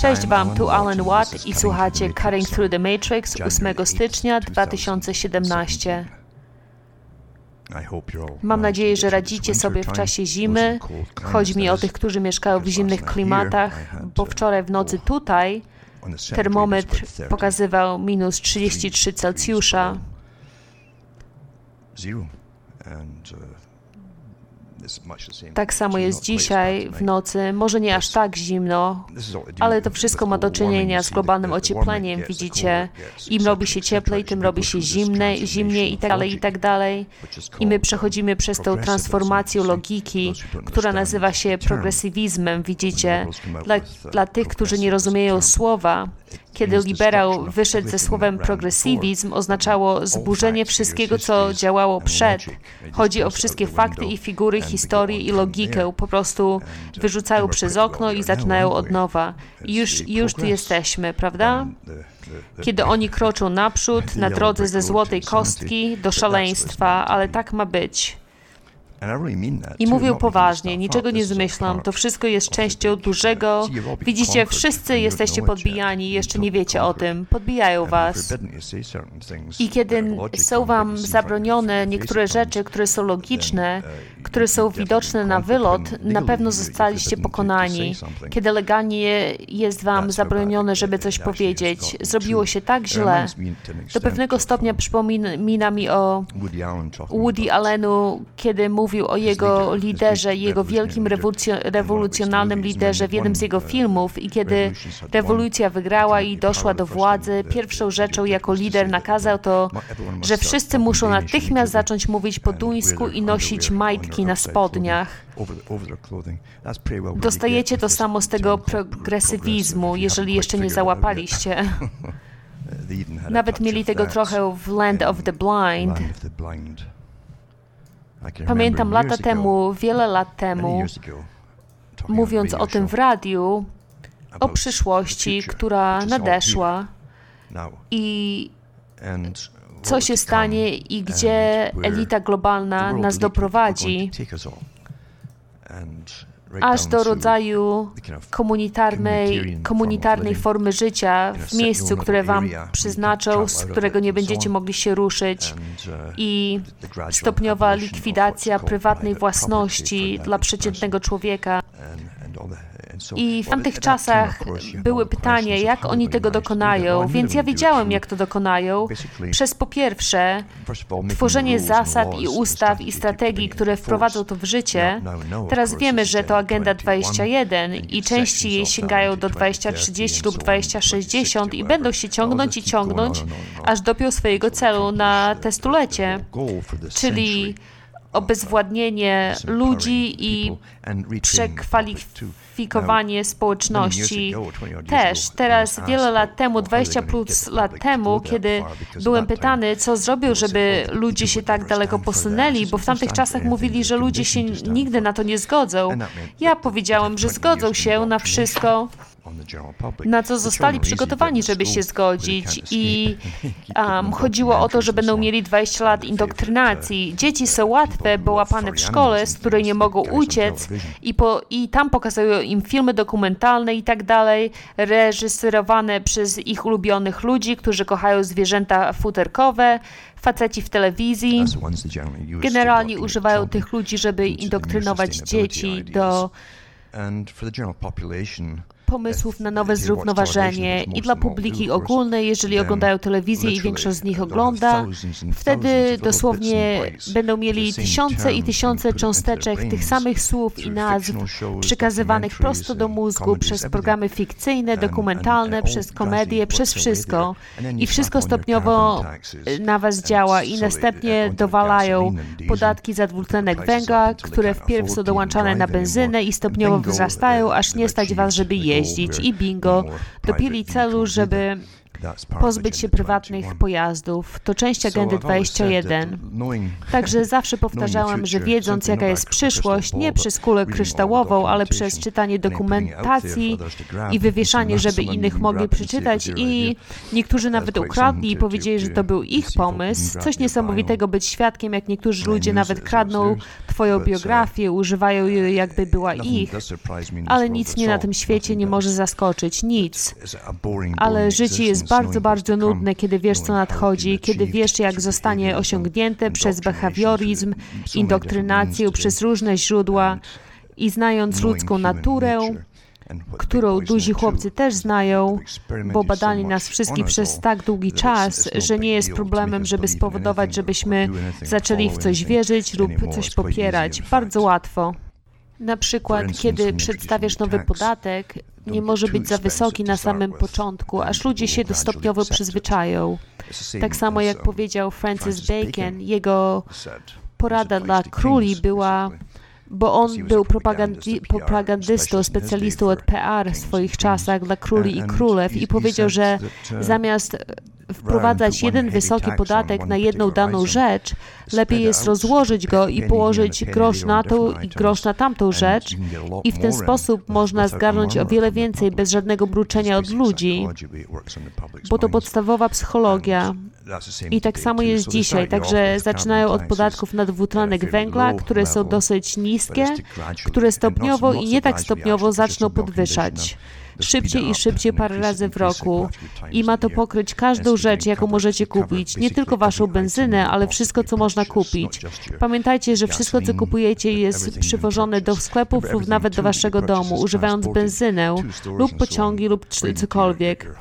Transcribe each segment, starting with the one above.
Cześć Wam, tu Alan Watt i słuchacie Cutting Through the Matrix 8 stycznia 2017. Mam nadzieję, że radzicie sobie w czasie zimy. Chodzi mi o tych, którzy mieszkają w zimnych klimatach, bo wczoraj w nocy tutaj termometr pokazywał minus 33 Celsjusza. Tak samo jest dzisiaj w nocy, może nie aż tak zimno, ale to wszystko ma do czynienia z globalnym ociepleniem, widzicie. Im robi się cieplej, tym robi się zimne, zimniej i tak dalej, i tak dalej. I my przechodzimy przez tą transformację logiki, która nazywa się progresywizmem, widzicie. Dla, dla tych, którzy nie rozumieją słowa, kiedy liberał wyszedł ze słowem progresywizm, oznaczało zburzenie wszystkiego, co działało przed. Chodzi o wszystkie fakty i figury, historię i logikę. Po prostu wyrzucają przez okno i zaczynają od nowa. I już, już tu jesteśmy, prawda? Kiedy oni kroczą naprzód na drodze ze złotej kostki do szaleństwa, ale tak ma być. I mówię poważnie, niczego nie zmyślam. To wszystko jest częścią dużego. Widzicie, wszyscy jesteście podbijani, jeszcze nie wiecie o tym. Podbijają was. I kiedy są wam zabronione niektóre rzeczy, które są logiczne, które są widoczne na wylot, na pewno zostaliście pokonani. Kiedy legalnie jest wam zabronione, żeby coś powiedzieć, zrobiło się tak źle. Do pewnego stopnia przypomina mi o Woody Allenu, kiedy mówił, mówił o jego liderze, jego wielkim rewolucjonalnym liderze w jednym z jego filmów i kiedy rewolucja wygrała i doszła do władzy, pierwszą rzeczą jako lider nakazał to, że wszyscy muszą natychmiast zacząć mówić po duńsku i nosić majtki na spodniach. Dostajecie to samo z tego progresywizmu, jeżeli jeszcze nie załapaliście. Nawet mieli tego trochę w Land of the Blind. Pamiętam lata temu, wiele lat temu, mówiąc o tym w radiu, o przyszłości, która nadeszła i co się stanie i gdzie elita globalna nas doprowadzi aż do rodzaju komunitarnej, komunitarnej formy życia w miejscu, które Wam przyznaczą, z którego nie będziecie mogli się ruszyć. I stopniowa likwidacja prywatnej własności dla przeciętnego człowieka. I w tamtych czasach były pytania, jak oni tego dokonają, więc ja wiedziałem, jak to dokonają. Przez po pierwsze tworzenie zasad i ustaw i strategii, które wprowadzą to w życie. Teraz wiemy, że to Agenda 21 i części jej sięgają do 2030 lub 2060 i będą się ciągnąć i ciągnąć, aż dopią swojego celu na te stulecie, czyli obezwładnienie ludzi i przekwalifikowanie społeczności. Też teraz wiele lat temu, 20 plus lat temu, kiedy byłem pytany, co zrobił, żeby ludzie się tak daleko posunęli, bo w tamtych czasach mówili, że ludzie się nigdy na to nie zgodzą. Ja powiedziałem, że zgodzą się na wszystko, na co zostali przygotowani, żeby się zgodzić. I um, chodziło o to, że będą mieli 20 lat indoktrynacji. Dzieci są łatwe, bo łapane w szkole, z której nie mogą uciec i, po, i tam pokazują im filmy dokumentalne i tak dalej, reżyserowane przez ich ulubionych ludzi, którzy kochają zwierzęta futerkowe, faceci w telewizji. Generalnie używają tych ludzi, żeby indoktrynować dzieci do pomysłów na nowe zrównoważenie i dla publiki ogólnej, jeżeli oglądają telewizję i większość z nich ogląda, wtedy dosłownie będą mieli tysiące i tysiące cząsteczek tych samych słów i nazw przekazywanych prosto do mózgu przez programy fikcyjne, dokumentalne, przez komedie, przez wszystko. I wszystko stopniowo na was działa i następnie dowalają podatki za dwutlenek węgla, które wpierw są dołączane na benzynę i stopniowo wzrastają, aż nie stać was, żeby je jeździć i bingo, dopili celu, żeby pozbyć się prywatnych pojazdów. To część agendy 21. Także zawsze powtarzałem, że wiedząc, jaka jest przyszłość, nie przez kulę kryształową, ale przez czytanie dokumentacji i wywieszanie, żeby innych mogli przeczytać. i niektórzy nawet ukradli i powiedzieli, że to był ich pomysł. Coś niesamowitego być świadkiem, jak niektórzy ludzie nawet kradną twoją biografię, używają jej jakby była ich, ale nic mnie na tym świecie nie może zaskoczyć, nic. Ale życie jest bardzo, bardzo nudne, kiedy wiesz, co nadchodzi, kiedy wiesz, jak zostanie osiągnięte przez behawioryzm, indoktrynację, przez różne źródła i znając ludzką naturę, którą duzi chłopcy też znają, bo badali nas wszystkich przez tak długi czas, że nie jest problemem, żeby spowodować, żebyśmy zaczęli w coś wierzyć lub coś popierać. Bardzo łatwo. Na przykład, kiedy przedstawiasz nowy podatek, nie może być za wysoki na samym początku, aż ludzie się stopniowo przyzwyczają. Tak samo jak powiedział Francis Bacon, jego porada dla króli była bo on był propagandystą, specjalistą od PR w swoich czasach dla króli i królew i powiedział, że zamiast wprowadzać jeden wysoki podatek na jedną daną rzecz, lepiej jest rozłożyć go i położyć grosz na tą i grosz na tamtą rzecz. i w ten sposób można zgarnąć o wiele więcej bez żadnego bruczenia od ludzi, bo to podstawowa psychologia. I tak samo jest dzisiaj, także zaczynają od podatków na dwutlenek węgla, które są dosyć niskie, które stopniowo i nie tak stopniowo zaczną podwyższać szybciej i szybciej parę razy w roku. I ma to pokryć każdą rzecz, jaką możecie kupić. Nie tylko waszą benzynę, ale wszystko, co można kupić. Pamiętajcie, że wszystko, co kupujecie, jest przywożone do sklepów lub nawet do waszego domu, używając benzynę lub pociągi lub cokolwiek.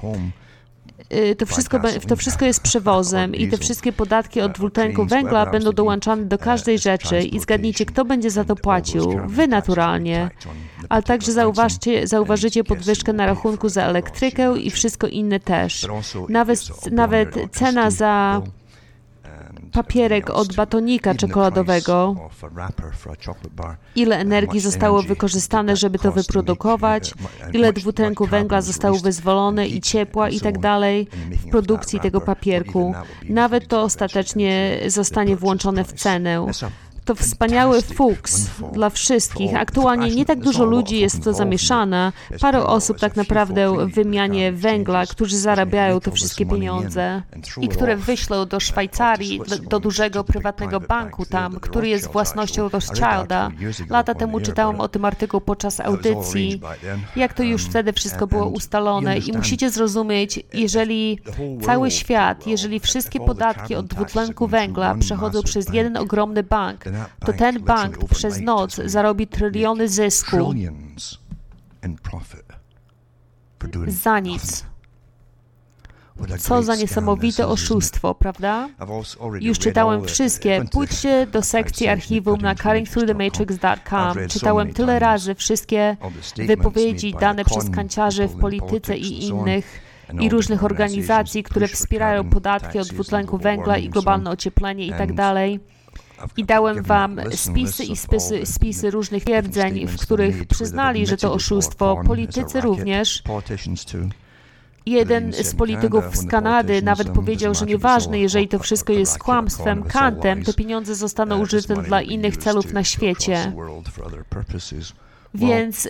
Y, to wszystko, to wszystko jest przewozem i te wszystkie podatki od dwutlenku węgla będą dołączane do każdej rzeczy i zgadnijcie, kto będzie za to płacił. Wy naturalnie. Ale także zauważcie, zauważycie podwyżkę na rachunku za elektrykę i wszystko inne też. Nawet, nawet cena za papierek od batonika czekoladowego, ile energii zostało wykorzystane, żeby to wyprodukować, ile dwutlenku węgla zostało wyzwolone i ciepła i tak dalej w produkcji tego papierku. Nawet to ostatecznie zostanie włączone w cenę. To wspaniały fuks dla wszystkich. Aktualnie nie tak dużo ludzi jest w to zamieszana. Parę osób tak naprawdę w wymianie węgla, którzy zarabiają te wszystkie pieniądze i które wyślą do Szwajcarii, do, do dużego prywatnego banku tam, który jest własnością Rothschilda. Lata temu czytałam o tym artykuł podczas audycji, jak to już wtedy wszystko było ustalone i musicie zrozumieć, jeżeli cały świat, jeżeli wszystkie podatki od dwutlenku węgla przechodzą przez jeden ogromny bank, to ten bank przez noc zarobi tryliony zysku za nic. Co za niesamowite oszustwo, prawda? Już czytałem wszystkie. Pójdźcie do sekcji archiwum na cuttingthroughthematrix.com. Czytałem tyle razy wszystkie wypowiedzi dane przez kanciarzy w polityce i innych i różnych organizacji, które wspierają podatki od dwutlenku węgla i globalne ocieplenie itd. I dałem wam spisy i spisy, spisy różnych twierdzeń, w których przyznali, że to oszustwo. Politycy również. Jeden z polityków z Kanady nawet powiedział, że nieważne, jeżeli to wszystko jest kłamstwem, kantem, te pieniądze zostaną użyte dla innych celów na świecie. Więc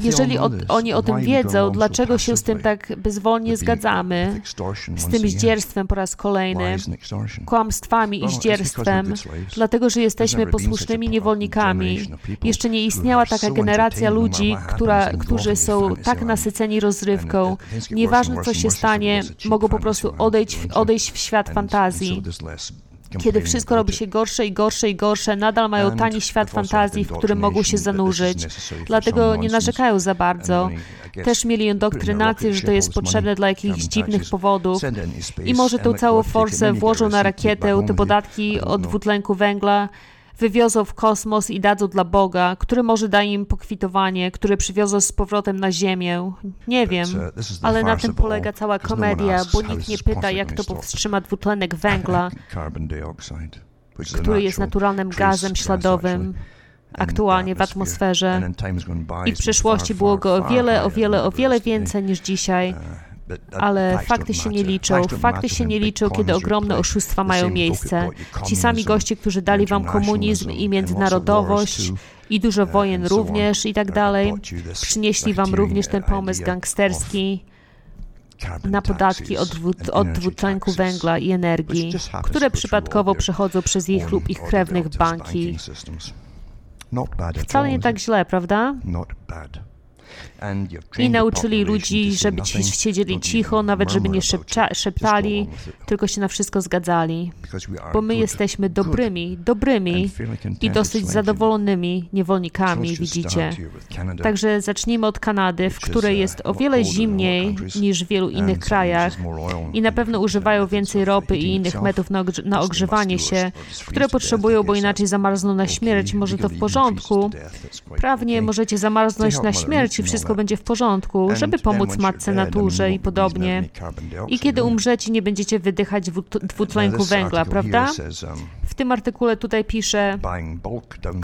jeżeli o, oni o tym wiedzą, dlaczego się z tym tak bezwolnie zgadzamy, z tym zdzierstwem po raz kolejny, kłamstwami i zdzierstwem, dlatego że jesteśmy posłusznymi niewolnikami. Jeszcze nie istniała taka generacja ludzi, która, którzy są tak nasyceni rozrywką. Nieważne, co się stanie, mogą po prostu odejść, odejść w świat fantazji kiedy wszystko robi się gorsze i gorsze i gorsze, nadal mają tani świat fantazji, w którym mogą się zanurzyć. Dlatego nie narzekają za bardzo. Też mieli indoktrynację, że to jest potrzebne dla jakichś dziwnych powodów. I może tą całą forsę włożą na rakietę te podatki od dwutlenku węgla, wywiozą w kosmos i dadzą dla Boga, który może da im pokwitowanie, które przywiozą z powrotem na Ziemię. Nie wiem, uh, ale na tym polega cała no komedia, bo nikt nie pyta, jak to powstrzyma dwutlenek węgla, który jest naturalnym gazem śladowym. aktualnie w atmosferze i w przeszłości było go o wiele, o wiele, o wiele więcej niż dzisiaj. Ale fakty się nie liczą. Fakty się nie liczą, kiedy ogromne oszustwa mają miejsce. Ci sami goście, którzy dali wam komunizm i międzynarodowość i dużo wojen również i tak dalej, przynieśli wam również ten pomysł gangsterski na podatki od, od dwutlenku węgla i energii, które przypadkowo przechodzą przez ich lub ich krewnych banki. Wcale nie tak źle, prawda? I nauczyli ludzi, żeby ci siedzieli cicho, nawet żeby nie szepcza, szeptali, tylko się na wszystko zgadzali. Bo my jesteśmy dobrymi, dobrymi i dosyć zadowolonymi niewolnikami, widzicie. Także zacznijmy od Kanady, w której jest o wiele zimniej niż w wielu innych krajach. i na pewno używają więcej ropy i innych metod na, ogrzewanie się, które potrzebują, bo inaczej zamarzną na śmierć. Może to w porządku. Prawnie możecie zamarznąć na śmierć wszystko będzie w porządku, żeby pomóc matce naturze i podobnie. I kiedy umrzecie, nie będziecie wydychać dwutlenku węgla, prawda? W tym artykule tutaj pisze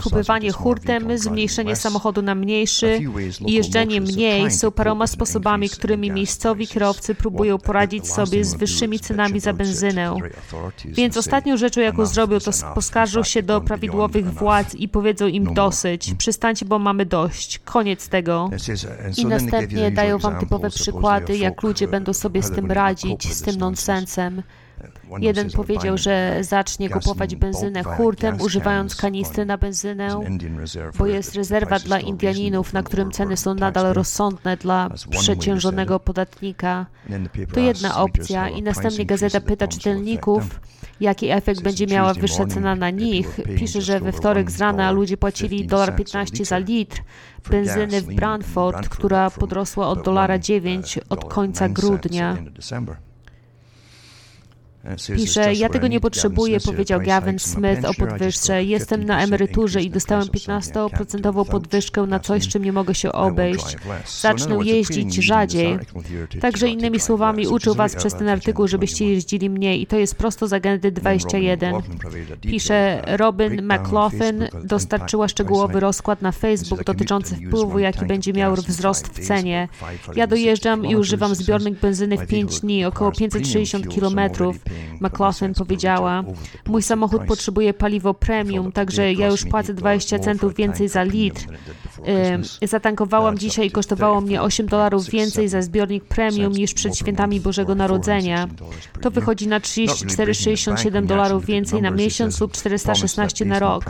kupywanie hurtem, zmniejszenie samochodu na mniejszy i jeżdżenie mniej są paroma sposobami, którymi miejscowi kierowcy próbują poradzić sobie z wyższymi cenami za benzynę. Więc ostatnią rzeczą, jaką zrobią, to poskarżą się do prawidłowych władz i powiedzą im dosyć. Przestańcie, bo mamy dość. Koniec tego. I następnie dają wam typowe przykłady, jak ludzie będą sobie z tym radzić, z tym nonsensem. Jeden powiedział, że zacznie kupować benzynę hurtem, używając kanistry na benzynę, bo jest rezerwa dla Indianinów, na którym ceny są nadal rozsądne dla przeciężonego podatnika. To jedna opcja. i następnie gazeta pyta czytelników, jaki efekt będzie miała wyższa cena na nich. Pisze, że we wtorek z rana ludzie płacili 1,15 za litr. Benzyny w Brantford, która podrosła od dolara 9 od końca grudnia. Pisze, ja tego nie potrzebuję, powiedział Gavin Smith o podwyżce. Jestem na emeryturze i dostałem 15% podwyżkę na coś, czym nie mogę się obejść. Zacznę jeździć rzadziej. Także innymi słowami uczył was przez ten artykuł, żebyście jeździli mniej i to jest prosto z agendy 21. Pisze, Robin McLaughlin dostarczyła szczegółowy rozkład na Facebook dotyczący wpływu, jaki będzie miał wzrost w cenie. Ja dojeżdżam i używam zbiornik benzyny w 5 dni, około 560 kilometrów. McLaughlin powiedziała, mój samochód potrzebuje paliwo premium, także ja już płacę 20 centów więcej za litr. Zatankowałam dzisiaj i kosztowało mnie 8 dolarów więcej za zbiornik premium niż przed świętami Bożego Narodzenia. To wychodzi na 34,67 dolarów więcej na miesiąc lub 416 na rok.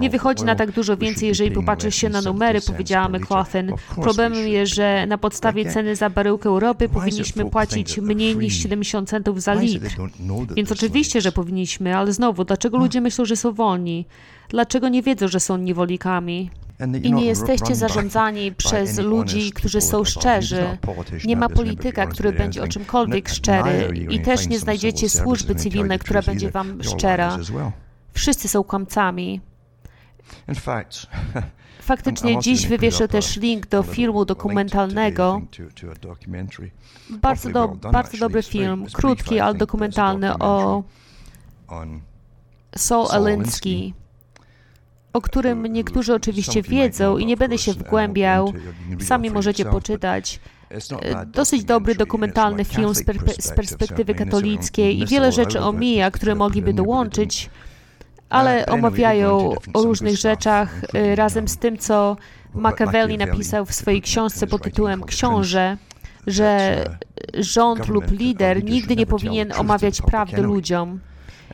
Nie wychodzi na tak dużo więcej, jeżeli popatrzy się na numery, powiedziała McLaughlin. Problemem jest, że na podstawie ceny za baryłkę ropy powinniśmy płacić mniej niż 70 centów za litr. Więc oczywiście, że powinniśmy, ale znowu, dlaczego ludzie myślą, że są wolni? Dlaczego nie wiedzą, że są niewolnikami? I nie jesteście zarządzani przez ludzi, którzy są szczerzy. Nie ma polityka, który będzie o czymkolwiek szczery, i też nie znajdziecie służby cywilnej, która będzie wam szczera. Wszyscy są kłamcami. Faktycznie dziś wywieszę też link do filmu dokumentalnego. Bardzo, do, bardzo dobry film, krótki, ale dokumentalny o Saul Alinsky, o którym niektórzy oczywiście wiedzą i nie będę się wgłębiał. Sami możecie poczytać. E, dosyć dobry dokumentalny film z, per z perspektywy katolickiej i wiele rzeczy omija, które mogliby dołączyć ale omawiają o różnych rzeczach y, razem z tym, co Machiavelli napisał w swojej książce pod tytułem Książę, że rząd lub lider nigdy nie powinien omawiać prawdy ludziom.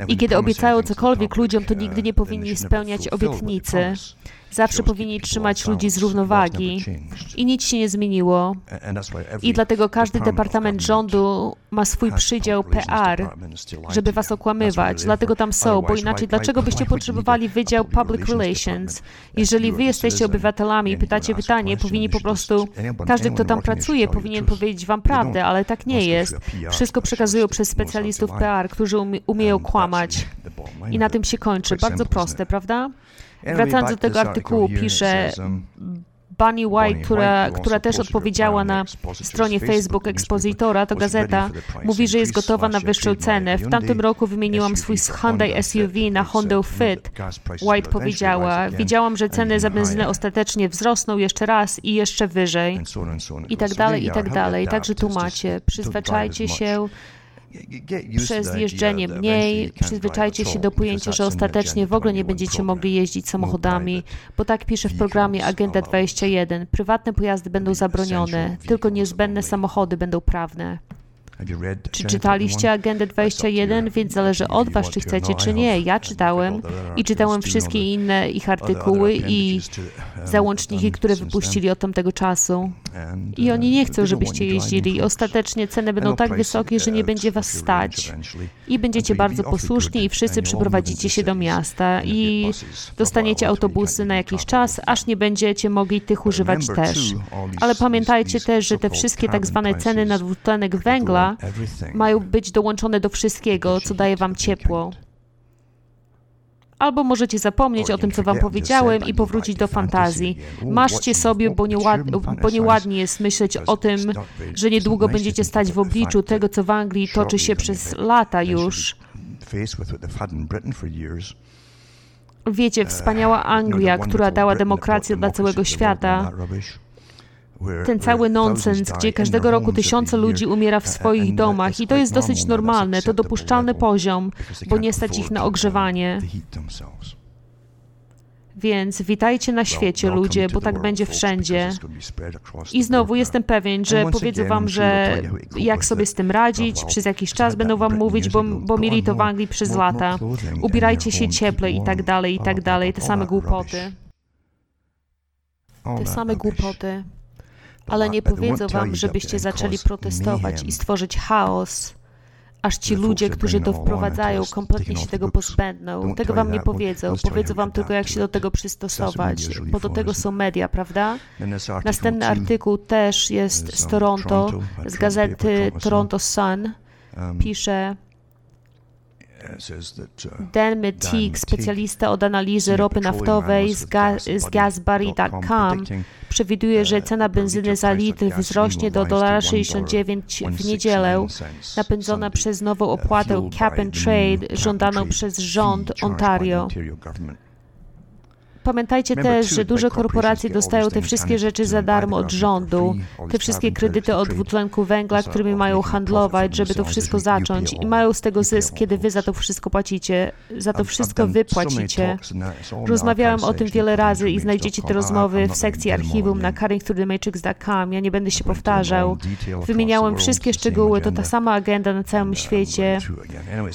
I kiedy obiecają cokolwiek ludziom, to nigdy nie powinni spełniać obietnicy. Zawsze powinni trzymać ludzi z równowagi. I nic się nie zmieniło. I dlatego każdy departament rządu ma swój przydział PR, żeby was okłamywać. Dlatego tam są, bo inaczej dlaczego byście potrzebowali Wydział Public Relations? Jeżeli wy jesteście obywatelami i pytacie pytanie, powinni po prostu, każdy, kto tam pracuje, powinien powiedzieć wam prawdę, ale tak nie jest. Wszystko przekazują przez specjalistów PR, którzy umieją kłamać. I na tym się kończy. Bardzo proste, prawda? Wracając do tego artykułu, pisze Bunny White, która, która też odpowiedziała na stronie Facebook Expositora, to gazeta, mówi, że jest gotowa na wyższą cenę. W tamtym roku wymieniłam swój Hyundai SUV na Honda Fit. White powiedziała, wiedziałam, że ceny za benzynę ostatecznie wzrosną jeszcze raz i jeszcze wyżej. I tak dalej, i tak dalej. Także tu macie. Przyzwyczajcie się przez jeżdżenie mniej, przyzwyczajcie się do pojęcia, że ostatecznie w ogóle nie będziecie mogli jeździć samochodami, bo tak pisze w programie Agenda 21. Prywatne pojazdy będą zabronione, tylko niezbędne samochody będą prawne. Czy czytaliście Agendę 21? Więc zależy od Was, czy chcecie, czy nie. Ja czytałem i czytałem wszystkie inne ich artykuły i załączniki, które wypuścili od tamtego czasu. I oni nie chcą, żebyście jeździli. Ostatecznie ceny będą tak wysokie, że nie będzie Was stać. I będziecie bardzo posłuszni i wszyscy przyprowadzicie się do miasta i dostaniecie autobusy na jakiś czas, aż nie będziecie mogli tych używać też. Ale pamiętajcie też, że te wszystkie tak zwane ceny na dwutlenek węgla mają być dołączone do wszystkiego, co daje wam ciepło. Albo możecie zapomnieć o tym, co wam powiedziałem i powrócić do fantazji. Maszcie sobie, bo, nieład, bo nieładnie jest myśleć o tym, że niedługo będziecie stać w obliczu tego, co w Anglii toczy się przez lata już. Wiecie, wspaniała Anglia, która dała demokrację dla całego świata ten cały nonsens, gdzie każdego roku tysiące ludzi umiera w swoich domach i to jest dosyć normalne, to dopuszczalny poziom, bo nie stać ich na ogrzewanie. Więc witajcie na świecie, ludzie, bo tak będzie wszędzie. I znowu jestem pewien, że powiedzą wam, że jak sobie z tym radzić, przez jakiś czas będą wam mówić, bo, bo mieli to w Anglii przez lata. Ubierajcie się cieplej i tak dalej, i tak dalej. Te same głupoty. Te same głupoty ale nie powiedzą wam, żebyście zaczęli protestować i stworzyć chaos, aż ci ludzie, którzy to wprowadzają, kompletnie się tego pozbędą. Tego wam nie powiedzą. Powiedzą wam tylko, jak się do tego przystosować, bo do tego są media, prawda? Następny artykuł też jest z Toronto, z gazety Toronto Sun. Um, Pisze, Dan McTeague, specjalista od analizy ropy naftowej z, ga z Gasbury.com, przewiduje, że cena benzyny za litr wzrośnie do 1,69 w niedzielę, napędzona przez nową opłatę Cap and Trade żądaną przez rząd Ontario. Pamiętajcie też, że duże korporacje dostają te wszystkie rzeczy za darmo od rządu, te wszystkie kredyty od dwutlenku węgla, którymi mają handlować, żeby to wszystko zacząć. I mają z tego zysk, kiedy wy za to wszystko płacicie, za to wszystko wy płacicie. Rozmawiałem o tym wiele razy i znajdziecie te rozmowy w sekcji archiwum na caringthroughthematrix.com. Ja nie będę się powtarzał. Wymieniałem wszystkie szczegóły, to ta sama agenda na całym świecie.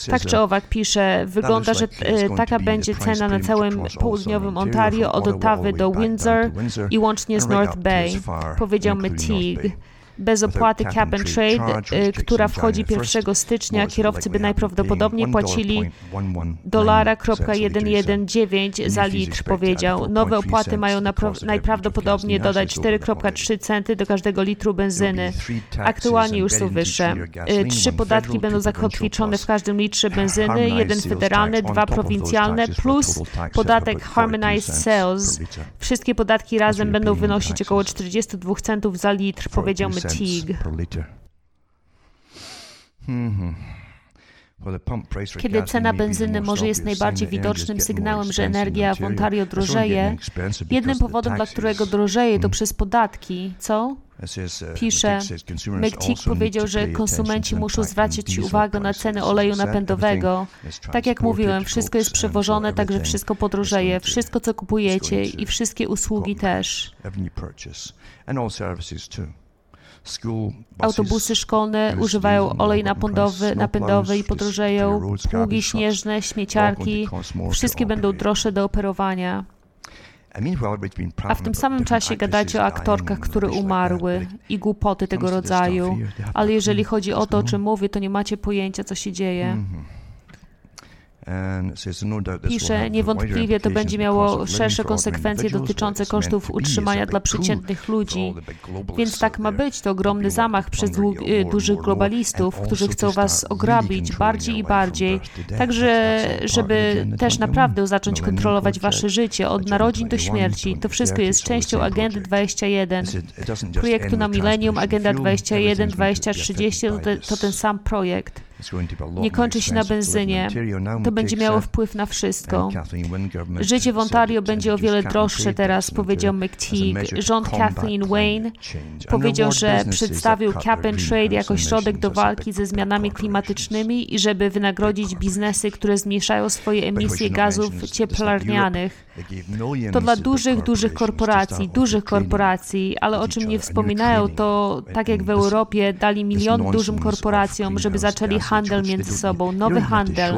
Tak czy owak pisze, wygląda, że e, taka będzie cena na całym południowym Ontario Ontario od Ottawy do Windsor i łącznie z North Bay, powiedział McTeague bez opłaty cap and trade, y, która wchodzi 1 stycznia, kierowcy by najprawdopodobniej płacili $1,119 za litr, powiedział. Nowe opłaty mają najprawdopodobniej dodać 4,3 centy do każdego litru benzyny. Aktualnie już są wyższe. Y, trzy podatki będą zakotwiczone w każdym litrze benzyny, jeden federalny, dwa prowincjalne, plus podatek Harmonized Sales. Wszystkie podatki razem będą wynosić około 42 centów za litr, powiedział fatigue. Hmm. Kiedy cena benzyny może jest najbardziej widocznym sygnałem, że energia w Ontario drożeje, jednym powodem, dla którego drożeje, to przez podatki, co? Uh, Pisze, McTeague powiedział, że konsumenci muszą zwracać uwagę na ceny oleju napędowego. Tak jak mówiłem, wszystko jest przewożone, także wszystko podrożeje. Wszystko, co kupujecie i wszystkie usługi też. Autobusy szkolne używają olej napędowy, napędowy i podrożeją, pługi śnieżne, śmieciarki, wszystkie będą droższe do operowania. A w tym samym czasie gadacie o aktorkach, które umarły i głupoty tego rodzaju. Ale jeżeli chodzi o to, o czym mówię, to nie macie pojęcia, co się dzieje. No Pisze, niewątpliwie to będzie miało szersze konsekwencje dotyczące kosztów utrzymania dla przeciętnych ludzi. Więc tak ma być. To ogromny zamach przez y, dużych globalistów, którzy chcą was ograbić bardziej i bardziej. Także, żeby też naprawdę zacząć kontrolować wasze życie od narodzin do śmierci. To wszystko jest częścią Agendy 21. Projektu na Millennium, Agenda 21, 2030 to, to ten sam projekt nie kończy się na benzynie. To będzie miało wpływ na wszystko. Życie w Ontario będzie o wiele droższe teraz, powiedział McTeague. Rząd Kathleen Wayne powiedział, że przedstawił cap and trade jako środek do walki ze zmianami klimatycznymi i żeby wynagrodzić biznesy, które zmniejszają swoje emisje gazów cieplarnianych. To dla dużych, dużych korporacji, dużych korporacji, ale o czym nie wspominają, to tak jak w Europie dali milion dużym korporacjom, żeby zaczęli handel między sobą, nowy handel.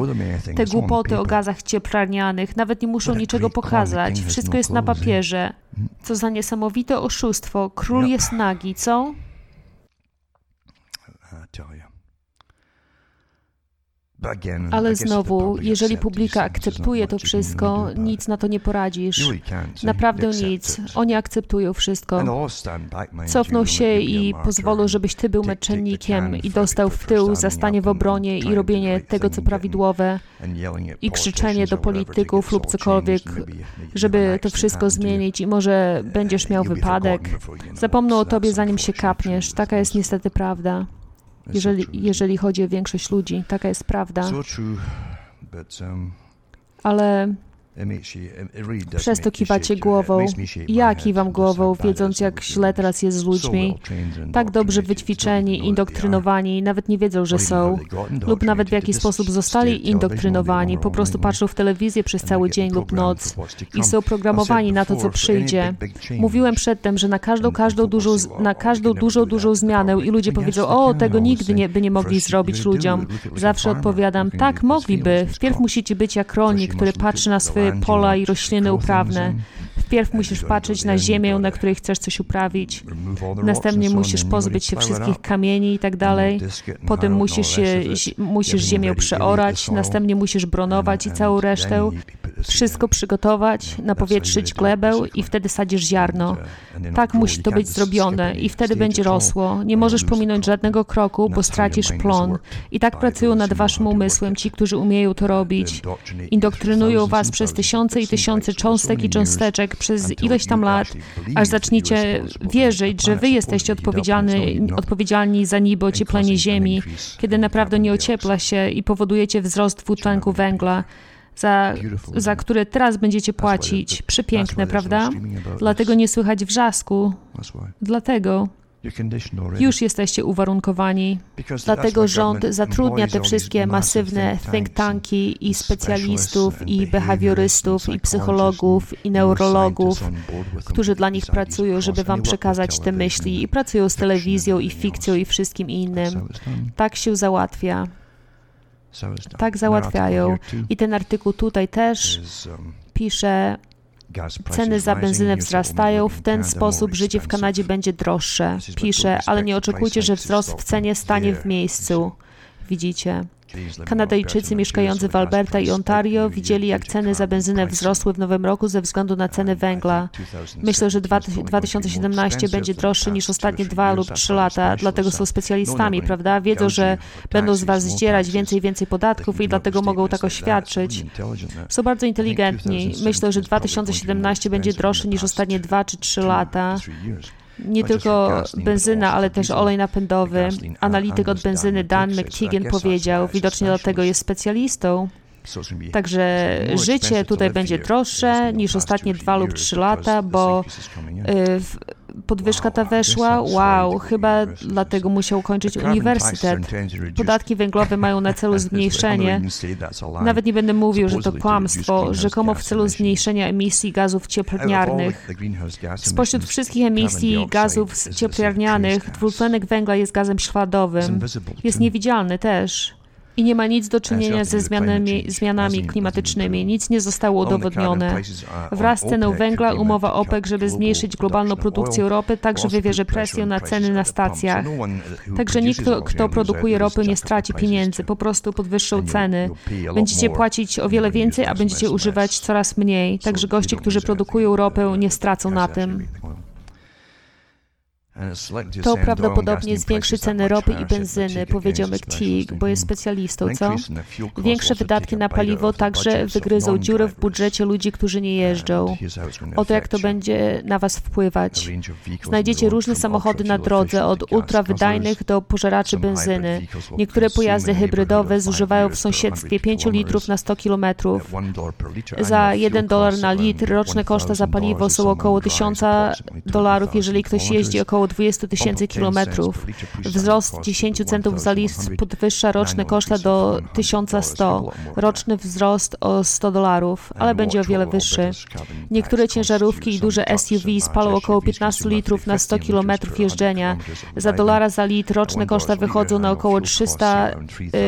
Te głupoty o gazach cieplarnianych nawet nie muszą niczego pokazać. Wszystko jest na papierze. Co za niesamowite oszustwo. Król jest nagi, co? Ale znowu, jeżeli publika akceptuje to wszystko, nic na to nie poradzisz. Naprawdę nic. Oni akceptują wszystko. Cofną się i pozwolą, żebyś ty był męczennikiem i dostał w tył za stanie w obronie i robienie tego, co prawidłowe i krzyczenie do polityków lub cokolwiek, żeby to wszystko zmienić i może będziesz miał wypadek. Zapomną o tobie, zanim się kapniesz. Taka jest niestety prawda jeżeli, jeżeli chodzi o większość ludzi. Taka jest prawda. Um, Ale przez to kiwacie głową. Ja kiwam głową, wiedząc, jak źle teraz jest z ludźmi. Tak dobrze wyćwiczeni, indoktrynowani, nawet nie wiedzą, że są. Lub nawet w jakiś sposób zostali indoktrynowani, po prostu patrzą w telewizję przez cały dzień lub noc i są programowani na to, co przyjdzie. Mówiłem przedtem, że na każdą, każdą dużą, na każdą dużą, dużą zmianę i ludzie powiedzą, o, tego nigdy nie, by nie mogli zrobić ludziom. Zawsze odpowiadam, tak, mogliby. Wpierw musicie być jak rolnik, który patrzy na swoje pola i rośliny uprawne. Wpierw musisz patrzeć na ziemię, na której chcesz coś uprawić. Następnie musisz pozbyć się wszystkich kamieni i tak dalej. Potem musisz, się, musisz ziemię przeorać. Następnie musisz bronować i całą resztę. Wszystko przygotować, napowietrzyć glebę i wtedy sadzisz ziarno. Tak musi to być zrobione i wtedy będzie rosło. Nie możesz pominąć żadnego kroku, bo stracisz plon. I tak pracują nad waszym umysłem ci, którzy umieją to robić. Indoktrynują was przez tysiące i tysiące cząstek i cząsteczek przez ileś tam lat, aż zaczniecie wierzyć, że wy jesteście odpowiedzialni, odpowiedzialni za niby ocieplenie Ziemi, kiedy naprawdę nie ociepla się i powodujecie wzrost dwutlenku węgla za, za które teraz będziecie płacić. Przepiękne, prawda? Dlatego nie słychać wrzasku. Dlatego. Już jesteście uwarunkowani. Dlatego rząd zatrudnia te wszystkie masywne think tanki i specjalistów, i behawiorystów, i psychologów, i neurologów, którzy dla nich pracują, żeby wam przekazać te myśli i pracują z telewizją, i fikcją, i wszystkim innym. Tak się załatwia. Tak załatwiają. I ten artykuł tutaj też um, pisze, Ceny za benzynę wzrastają, w ten sposób życie w Kanadzie będzie droższe. Pisze, ale nie oczekujcie, że wzrost w cenie stanie w miejscu. Widzicie? Kanadyjczycy mieszkający w Alberta i Ontario widzieli, jak ceny za benzynę wzrosły w nowym roku ze względu na ceny węgla. Myślę, że 2017 będzie droższy niż ostatnie dwa lub trzy lata, dlatego są specjalistami, prawda? Wiedzą, że będą z Was zdzierać więcej i więcej podatków i dlatego mogą tak oświadczyć. Są bardzo inteligentni. Myślę, że 2017 będzie droższy niż ostatnie dwa czy trzy lata. Nie tylko benzyna, ale też olej napędowy. Analityk od benzyny Dan McTigan powiedział, widocznie dlatego jest specjalistą. Także życie tutaj będzie droższe niż ostatnie dwa lub trzy lata, bo podwyżka ta weszła, wow, chyba dlatego musiał kończyć uniwersytet. Podatki węglowe mają na celu zmniejszenie. Nawet nie będę mówił, że to kłamstwo, rzekomo w celu zmniejszenia emisji gazów cieplarnianych. Spośród wszystkich emisji gazów cieplarnianych dwutlenek węgla jest gazem śladowym. Jest niewidzialny też. I nie ma nic do czynienia ze zmianami, zmianami klimatycznymi. Nic nie zostało udowodnione. Wraz z ceną węgla umowa OPEC, żeby zmniejszyć globalną produkcję ropy, także wywierze presję na ceny na stacjach. Także nikt, kto produkuje ropę, nie straci pieniędzy, po prostu podwyższą ceny. Będziecie płacić o wiele więcej, a będziecie używać coraz mniej. Także goście, którzy produkują ropę, nie stracą na tym. To prawdopodobnie zwiększy ceny ropy i benzyny, powiedział McTeague, bo jest specjalistą, co? Większe wydatki na paliwo także wygryzą dziurę w budżecie ludzi, którzy nie jeżdżą. Oto jak to będzie na Was wpływać. Znajdziecie różne samochody na drodze, od ultrawydajnych do pożeraczy benzyny. Niektóre pojazdy hybrydowe zużywają w sąsiedztwie 5 litrów na 100 kilometrów. Za 1 dolar na litr roczne koszta za paliwo są około 1000 dolarów, jeżeli ktoś jeździ około 20 tysięcy kilometrów. Wzrost 10 centów za litr podwyższa roczne koszta do 1100, roczny wzrost o 100 dolarów, ale będzie o wiele wyższy. Niektóre ciężarówki i duże SUV spalą około 15 litrów na 100 kilometrów jeżdżenia. Za dolara za litr roczne koszta wychodzą na około 300,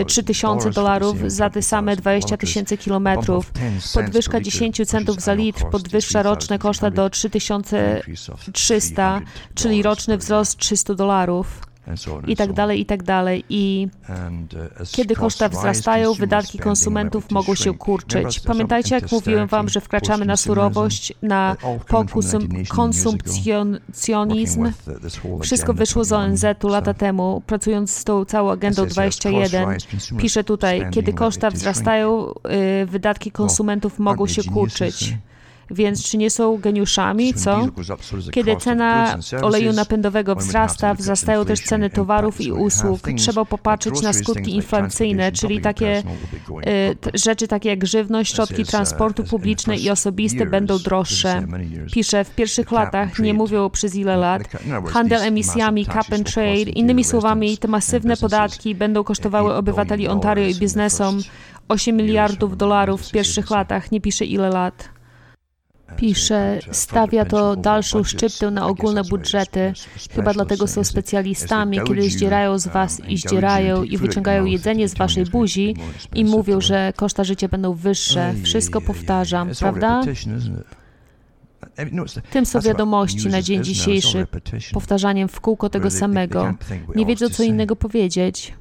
3000 e, dolarów za te same 20 tysięcy kilometrów. Podwyżka 10 centów za litr podwyższa roczne koszta do 3300, czyli roczne roczny wzrost 300 dolarów i tak dalej, i tak dalej. I uh, kiedy koszta wzrastają, wydatki konsumentów mogą się kurczyć. Pamiętajcie, jak mówiłem Wam, że wkraczamy na surowość, na konsumpcjonizm. Wszystko wyszło z ONZ-u lata temu, pracując z tą całą agendą 21. Piszę tutaj, kiedy koszta wzrastają, y, wydatki konsumentów mogą się kurczyć. Więc czy nie są geniuszami, co? Kiedy cena oleju napędowego wzrasta, wzrastają też ceny towarów i usług. Trzeba popatrzeć na skutki inflacyjne, czyli takie y, rzeczy takie jak żywność, środki transportu publiczne i osobiste będą droższe. Pisze, w pierwszych latach, nie mówią przez ile lat, handel emisjami, cap and trade, innymi słowami, te masywne podatki będą kosztowały obywateli Ontario i biznesom 8 miliardów dolarów w pierwszych latach, nie pisze ile lat. Pisze, stawia to dalszą szczyptę na ogólne budżety. Chyba dlatego są specjalistami, kiedy zdzierają z was i zdzierają i wyciągają jedzenie z waszej buzi i mówią, że koszta życia będą wyższe. Wszystko powtarzam, prawda? Tym są wiadomości na dzień dzisiejszy, powtarzaniem w kółko tego samego. Nie wiedzą, co innego powiedzieć.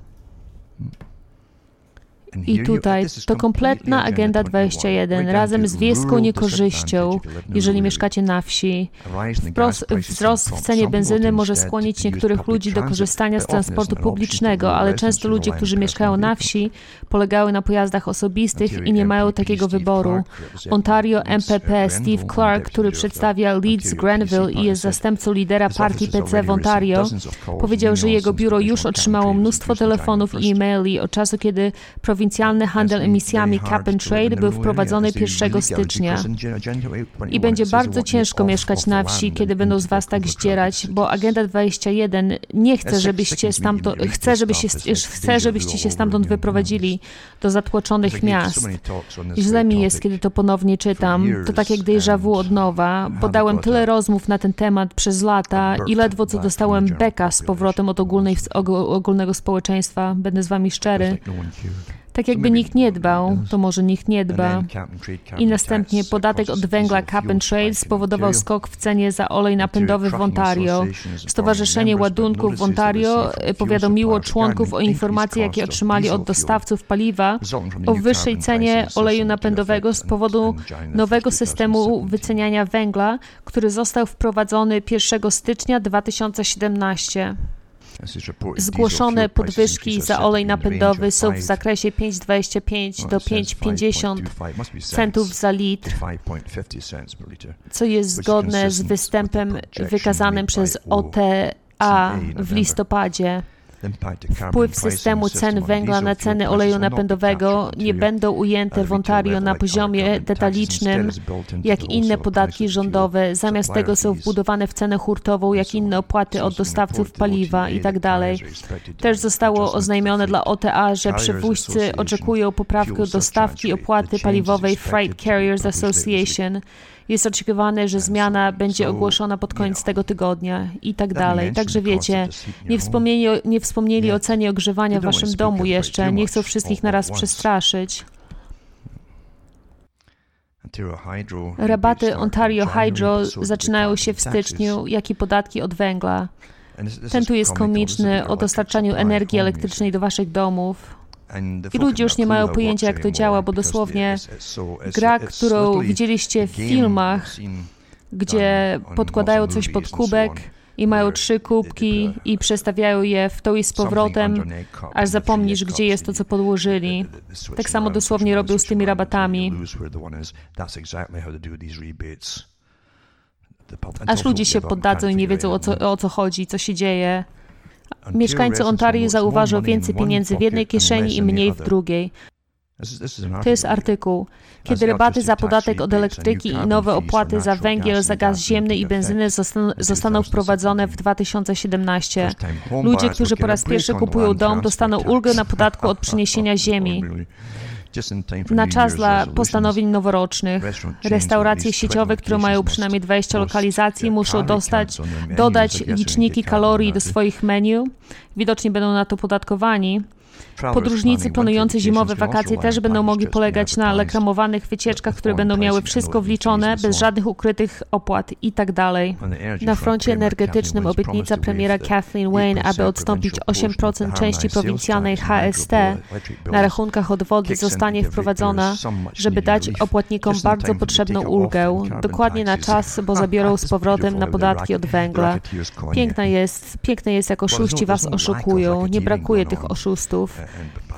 I tutaj to kompletna Agenda 21 razem z wiejską niekorzyścią, jeżeli mieszkacie na wsi. Wprost, wzrost w cenie benzyny może skłonić niektórych ludzi do korzystania z transportu publicznego, ale często ludzie, którzy mieszkają na wsi, polegały na pojazdach osobistych i nie mają takiego wyboru. Ontario MPP Steve Clark, który przedstawia Leeds Grenville i jest zastępcą lidera partii PC w Ontario, powiedział, że jego biuro już otrzymało mnóstwo telefonów i e-maili od czasu, kiedy prowincjalny handel emisjami cap and trade był wprowadzony 1 stycznia. I będzie bardzo ciężko mieszkać na wsi, kiedy będą z was tak zdzierać, bo Agenda 21 nie chce, żebyście stamtąd, chce, żebyście, chce, żebyście się stamtąd wyprowadzili do zatłoczonych miast. Źle mi jest, kiedy to ponownie czytam. To tak jak déjà vu od nowa, bo dałem tyle rozmów na ten temat przez lata i ledwo co dostałem beka z powrotem od ogólnej, ogólnego społeczeństwa. Będę z wami szczery. Tak jakby nikt nie dbał, to może nikt nie dba. I następnie podatek od węgla Cap and Trade spowodował skok w cenie za olej napędowy w Ontario. Stowarzyszenie Ładunków w Ontario powiadomiło członków o informacji, jakie otrzymali od dostawców paliwa o wyższej cenie oleju napędowego z powodu nowego systemu wyceniania węgla, który został wprowadzony 1 stycznia 2017. Zgłoszone podwyżki za olej napędowy są w zakresie 5,25 do 5,50 centów za litr, co jest zgodne z występem wykazanym przez OTA w listopadzie. Wpływ systemu cen węgla na ceny oleju napędowego nie będą ujęte w Ontario na poziomie detalicznym, jak inne podatki rządowe. Zamiast tego są wbudowane w cenę hurtową, jak inne opłaty od dostawców paliwa itd. Tak Też zostało oznajmione dla OTA, że przewóźcy oczekują poprawki do stawki opłaty paliwowej Freight Carriers Association Jest oczekiwane, że zmiana będzie ogłoszona pod koniec tego tygodnia i tak dalej. Także wiecie, nie wspomnieli, nie wspomnieli o cenie ogrzewania w waszym domu jeszcze, nie chcą wszystkich naraz przestraszyć. Rabaty Ontario Hydro zaczynają się w styczniu, jak i podatki od węgla. Ten tu jest komiczny o dostarczaniu energii elektrycznej do waszych domów. I ludzie już nie mają pojęcia, jak to działa, bo dosłownie gra, którą widzieliście w filmach, gdzie podkładają coś pod kubek i mają trzy kubki i przestawiają je w to i z powrotem, aż zapomnisz, gdzie jest to, co podłożyli. Tak samo dosłownie robią z tymi rabatami. Aż ludzie się poddadzą i nie wiedzą, o co, o co chodzi, co się dzieje. Mieszkańcy Ontario zauważą więcej pieniędzy w jednej kieszeni i mniej w drugiej. To jest artykuł. Kiedy rabaty za podatek od elektryki i nowe opłaty za węgiel, za gaz ziemny i benzynę zostaną, zostaną wprowadzone w 2017. Ludzie, którzy po raz pierwszy kupują dom, dostaną ulgę na podatku od przyniesienia ziemi na czas dla postanowień noworocznych. Restauracje sieciowe, które mają przynajmniej 20 lokalizacji, muszą dostać, dodać liczniki kalorii do swoich menu. Widocznie będą na to podatkowani. Podróżnicy planujący zimowe wakacje też będą mogli polegać na reklamowanych wycieczkach, które będą miały wszystko wliczone, bez żadnych ukrytych opłat i tak dalej. Na froncie energetycznym obietnica premiera Kathleen Wayne, aby odstąpić 8% części prowincjalnej HST na rachunkach od wody zostanie wprowadzona, żeby dać opłatnikom bardzo potrzebną ulgę, dokładnie na czas, bo zabiorą z powrotem na podatki od węgla. Piękne jest, piękne jest jak oszuści was oszukują, nie brakuje tych oszustów.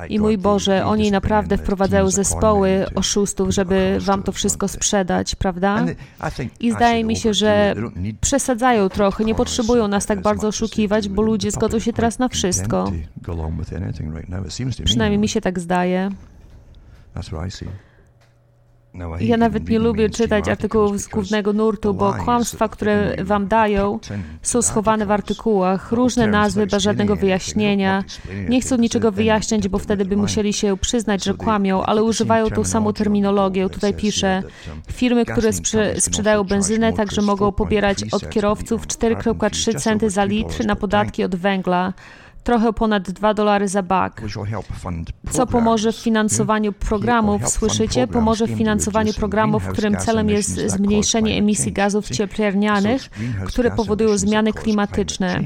I mój Boże, oni naprawdę wprowadzają zespoły oszustów, żeby wam to wszystko sprzedać, prawda? I zdaje mi się, że przesadzają trochę, nie potrzebują nas tak bardzo oszukiwać, bo ludzie zgodzą się teraz na wszystko. Przynajmniej mi się tak zdaje. Ja nawet nie lubię czytać artykułów z głównego nurtu, bo kłamstwa, które wam dają, są schowane w artykułach, różne nazwy bez żadnego wyjaśnienia. Nie chcą niczego wyjaśniać, bo wtedy by musieli się przyznać, że kłamią, ale używają tą samą terminologię. Tutaj piszę, firmy, które sprze sprzedają benzynę, także mogą pobierać od kierowców 4,3 centy za litr na podatki od węgla trochę ponad 2 dolary za bak. Co pomoże w finansowaniu programów, słyszycie? Pomoże w finansowaniu programów, którym celem jest zmniejszenie emisji gazów cieplarnianych, które powodują zmiany klimatyczne.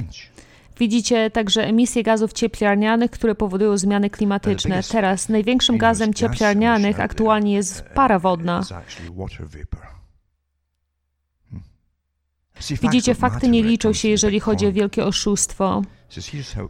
Widzicie także emisje gazów cieplarnianych, które powodują zmiany klimatyczne. Teraz największym gazem cieplarnianych aktualnie jest para wodna. Widzicie, fakty nie liczą się, jeżeli chodzi o wielkie oszustwo.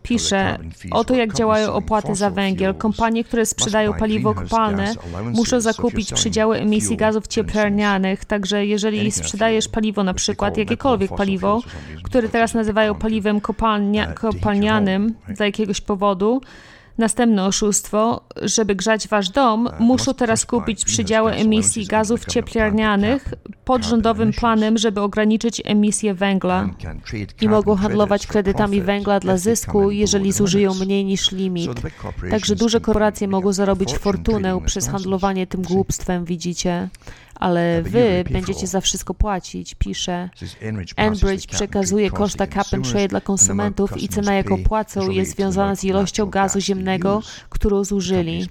Pisze, oto jak działają opłaty za węgiel. Kompanie, które sprzedają paliwo kopalne, muszą zakupić przydziały emisji gazów cieplarnianych, także jeżeli sprzedajesz paliwo, na przykład jakiekolwiek paliwo, które teraz nazywają paliwem kopalnia, kopalnianym z jakiegoś powodu, Następne oszustwo, żeby grzać wasz dom, muszą teraz kupić przydziały emisji gazów cieplarnianych pod rządowym planem, żeby ograniczyć emisję węgla. I mogą handlować kredytami węgla dla zysku, jeżeli zużyją mniej niż limit. Także duże korporacje mogą zarobić fortunę przez handlowanie tym głupstwem, widzicie ale wy będziecie za wszystko płacić, pisze. Enbridge przekazuje koszta cap and trade dla konsumentów i cena, jaką płacą, jest związana z ilością gazu ziemnego, którą zużyli.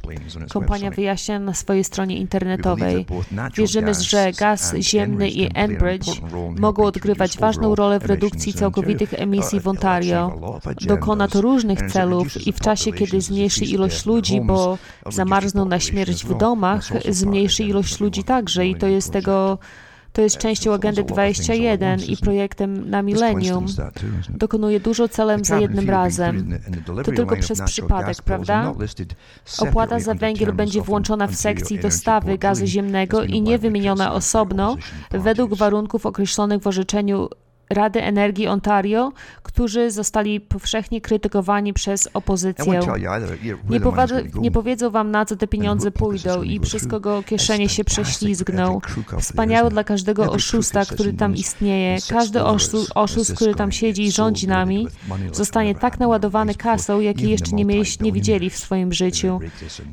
Kompania wyjaśnia na swojej stronie internetowej. Wierzymy, że gaz ziemny i Enbridge mogą odgrywać ważną rolę w redukcji całkowitych emisji w Ontario. Dokona to różnych celów i w czasie, kiedy zmniejszy ilość ludzi, bo zamarzną na śmierć w domach, zmniejszy ilość ludzi także i to jest tego to jest częścią agendy 21 i projektem na milenium. Dokonuje dużo celem za jednym razem. To tylko przez przypadek, prawda? Opłata za węgiel będzie włączona w sekcji dostawy gazu ziemnego i nie wymieniona osobno według warunków określonych w orzeczeniu Rady Energii Ontario, którzy zostali powszechnie krytykowani przez opozycję. Nie, nie powiedzą wam, na co te pieniądze pójdą i przez kogo kieszenie się prześlizgną. Wspaniałe dla każdego oszusta, który tam istnieje. Każdy oszust, który tam siedzi i rządzi nami, zostanie tak naładowany kasą, jakiej jeszcze nie, mieli, nie widzieli w swoim życiu.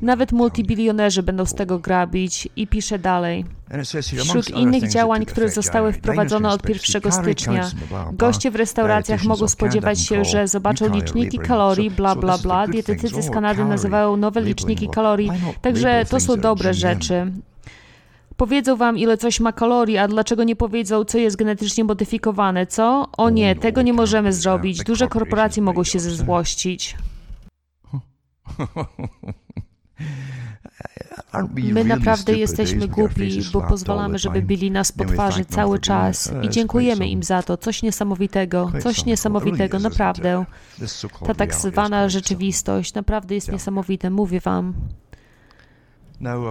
Nawet multibilionerzy będą z tego grabić. I pisze dalej. Wśród innych działań, które zostały wprowadzone od 1 stycznia, goście w restauracjach mogą spodziewać się, że zobaczą liczniki kalorii, bla, bla, bla. Dietetycy z Kanady nazywają nowe liczniki kalorii, także to są dobre rzeczy. Powiedzą wam, ile coś ma kalorii, a dlaczego nie powiedzą, co jest genetycznie modyfikowane, co? O nie, tego nie możemy zrobić. Duże korporacje mogą się zezłościć. My naprawdę jesteśmy głupi, bo pozwalamy, żeby bili nas po twarzy cały czas. i dziękujemy im za to. Coś niesamowitego, coś niesamowitego, naprawdę. Ta tak zwana rzeczywistość naprawdę jest niesamowita, mówię wam.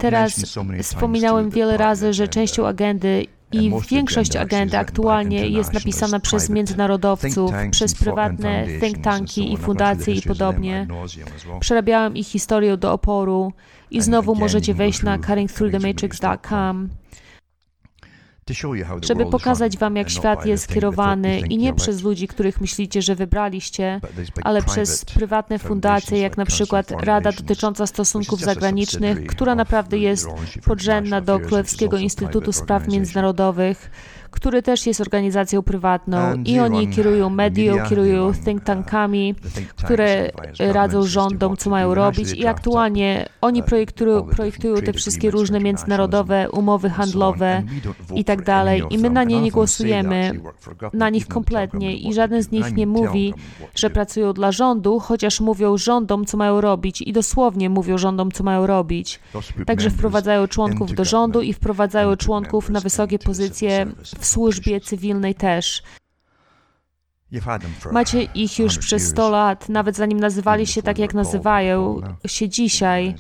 Teraz wspominałem wiele razy, że częścią agendy i większość agendy aktualnie jest napisana przez międzynarodowców, przez prywatne think tanki i fundacje i podobnie. Przerabiałem ich historię do oporu i znowu możecie wejść na cuttingthroughthematrix.com żeby pokazać Wam, jak świat jest kierowany i nie przez ludzi, których myślicie, że wybraliście, ale przez prywatne fundacje, jak na przykład Rada dotycząca stosunków zagranicznych, która naprawdę jest podrzędna do Królewskiego Instytutu Spraw Międzynarodowych który też jest organizacją prywatną i oni kierują medią, kierują think tankami, które radzą rządom, co mają robić i aktualnie oni projektują, projektują te wszystkie różne międzynarodowe umowy handlowe i tak dalej. i my na nie nie głosujemy, na nich kompletnie i żaden z nich nie mówi, że pracują dla rządu, chociaż mówią rządom, co mają robić i dosłownie mówią rządom, co mają robić. Także wprowadzają członków do rządu i wprowadzają członków na wysokie pozycje w służbie cywilnej też. Macie ich już przez 100 lat, nawet zanim nazywali się tak, jak nazywają się dzisiaj.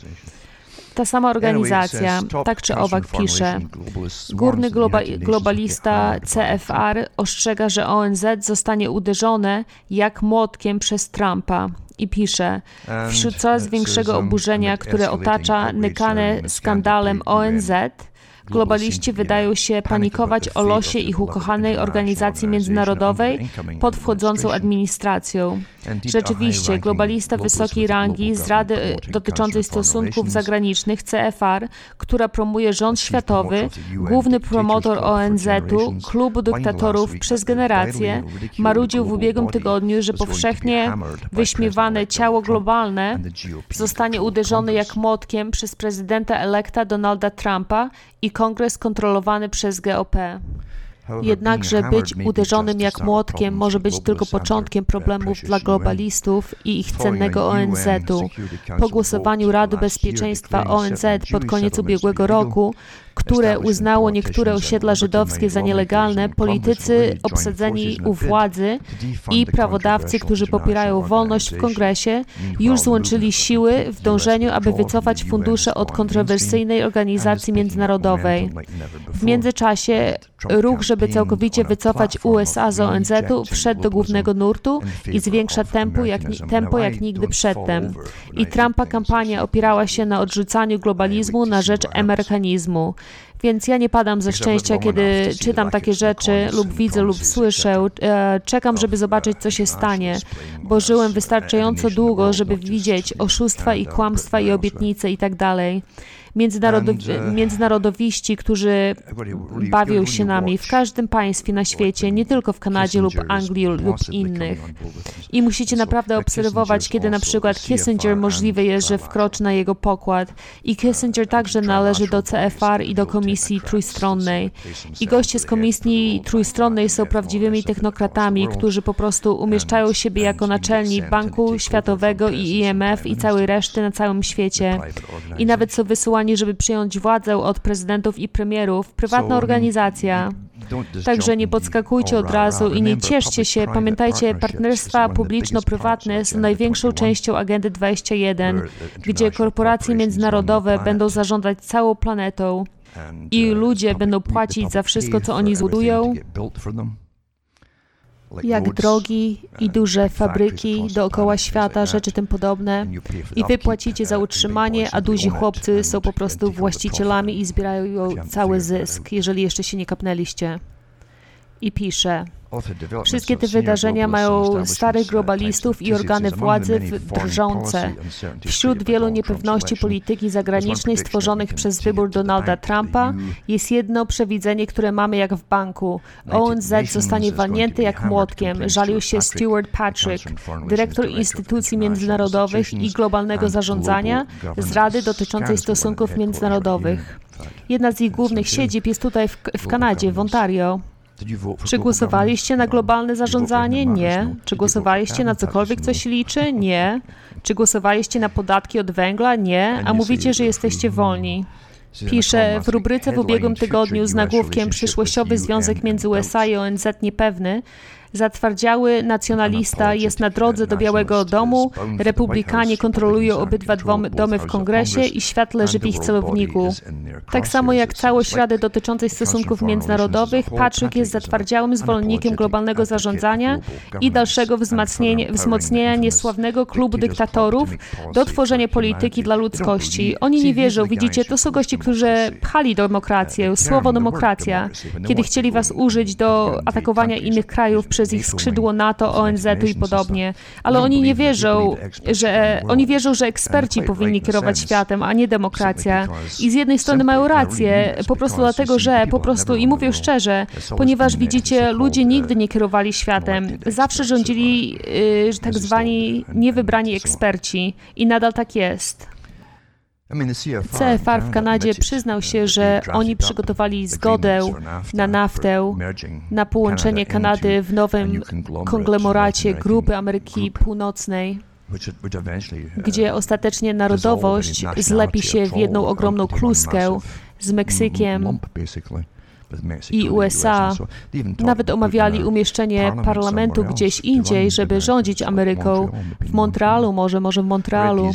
Ta sama organizacja, tak czy owak, pisze: Górny globa globalista CFR ostrzega, że ONZ zostanie uderzone jak młotkiem przez Trumpa. I pisze: Wśród coraz większego oburzenia, które otacza nykane skandalem ONZ, Globaliści wydają się panikować o losie ich ukochanej organizacji międzynarodowej pod wchodzącą administracją. Rzeczywiście, globalista wysokiej rangi z Rady dotyczącej stosunków zagranicznych CFR, która promuje rząd światowy, główny promotor ONZ-u, klubu dyktatorów przez generacje, marudził w ubiegłym tygodniu, że powszechnie wyśmiewane ciało globalne zostanie uderzone jak młotkiem przez prezydenta elekta Donalda Trumpa i kongres kontrolowany przez GOP. Jednakże być uderzonym jak młotkiem może być tylko początkiem problemów dla globalistów i ich cennego ONZ-u. Po głosowaniu Rady Bezpieczeństwa ONZ pod koniec ubiegłego roku które uznało niektóre osiedla żydowskie za nielegalne, politycy obsadzeni u władzy i prawodawcy, którzy popierają wolność w kongresie, już złączyli siły w dążeniu, aby wycofać fundusze od kontrowersyjnej organizacji międzynarodowej. W międzyczasie ruch, żeby całkowicie wycofać USA z ONZ-u, wszedł do głównego nurtu i zwiększa tempo jak, tempo jak nigdy przedtem. I Trumpa kampania opierała się na odrzucaniu globalizmu na rzecz amerykanizmu. Więc ja nie padam ze szczęścia, kiedy czytam takie rzeczy lub widzę lub słyszę. E, czekam, żeby zobaczyć, co się stanie, bo żyłem wystarczająco długo, żeby widzieć oszustwa i kłamstwa i obietnice i tak dalej. Międzynarodowi uh, międzynarodowiści, którzy bawią się nami w każdym państwie na świecie, nie tylko w Kanadzie lub Anglii lub innych. I musicie naprawdę obserwować, kiedy na przykład Kissinger możliwe jest, że wkroczy na jego pokład. I Kissinger także należy do CFR i do Komisji Trójstronnej. I goście z Komisji Trójstronnej są prawdziwymi technokratami, którzy po prostu umieszczają siebie jako naczelni Banku Światowego i IMF i całej reszty na całym świecie. I nawet są wysyłani powołani, żeby przyjąć władzę od prezydentów i premierów, prywatna organizacja. Także nie podskakujcie od razu i nie cieszcie się. Pamiętajcie, partnerstwa publiczno-prywatne są największą częścią agendy 21, gdzie korporacje międzynarodowe będą zarządzać całą planetą i ludzie będą płacić za wszystko, co oni zbudują jak drogi i duże fabryki dookoła świata, rzeczy tym podobne. I wy płacicie za utrzymanie, a duzi chłopcy są po prostu właścicielami i zbierają cały zysk, jeżeli jeszcze się nie kapnęliście. I pisze. Wszystkie te wydarzenia mają starych globalistów i organy władzy drżące. Wśród wielu niepewności polityki zagranicznej stworzonych przez wybór Donalda Trumpa jest jedno przewidzenie, które mamy jak w banku. ONZ zostanie walnięty jak młotkiem, żalił się Stuart Patrick, dyrektor instytucji międzynarodowych i globalnego zarządzania z Rady dotyczącej stosunków międzynarodowych. Jedna z ich głównych siedzib jest tutaj w, w Kanadzie, w Ontario. Czy głosowaliście na globalne zarządzanie? Nie. Czy głosowaliście na cokolwiek, co się liczy? Nie. Czy głosowaliście na podatki od węgla? Nie. A mówicie, że jesteście wolni. Pisze w rubryce w ubiegłym tygodniu z nagłówkiem Przyszłościowy związek między USA i ONZ niepewny, Zatwardziały nacjonalista jest na drodze do Białego Domu, republikanie kontrolują obydwa domy w kongresie i świat leży w ich celowniku. Tak samo jak całość Rady dotyczącej stosunków międzynarodowych, Patrick jest zatwardziałym zwolennikiem globalnego zarządzania i dalszego wzmocnienia niesławnego klubu dyktatorów do tworzenia polityki dla ludzkości. Oni nie wierzą, widzicie, to są gości, którzy pchali demokrację, słowo demokracja, kiedy chcieli was użyć do atakowania innych krajów przez ich skrzydło NATO, ONZ-u i podobnie. Ale oni nie wierzą, że oni wierzą, że eksperci powinni kierować światem, a nie demokracja. I z jednej strony mają rację, po prostu dlatego, że po prostu i mówię szczerze, ponieważ widzicie, ludzie nigdy nie kierowali światem. Zawsze rządzili y, tak zwani niewybrani eksperci i nadal tak jest. CFR w Kanadzie przyznał się, że oni przygotowali zgodę na naftę, na połączenie Kanady w nowym konglomeracie Grupy Ameryki Północnej, gdzie ostatecznie narodowość zlepi się w jedną ogromną kluskę z Meksykiem i USA nawet omawiali umieszczenie parlamentu gdzieś indziej, żeby rządzić Ameryką. W Montrealu może, może w Montrealu.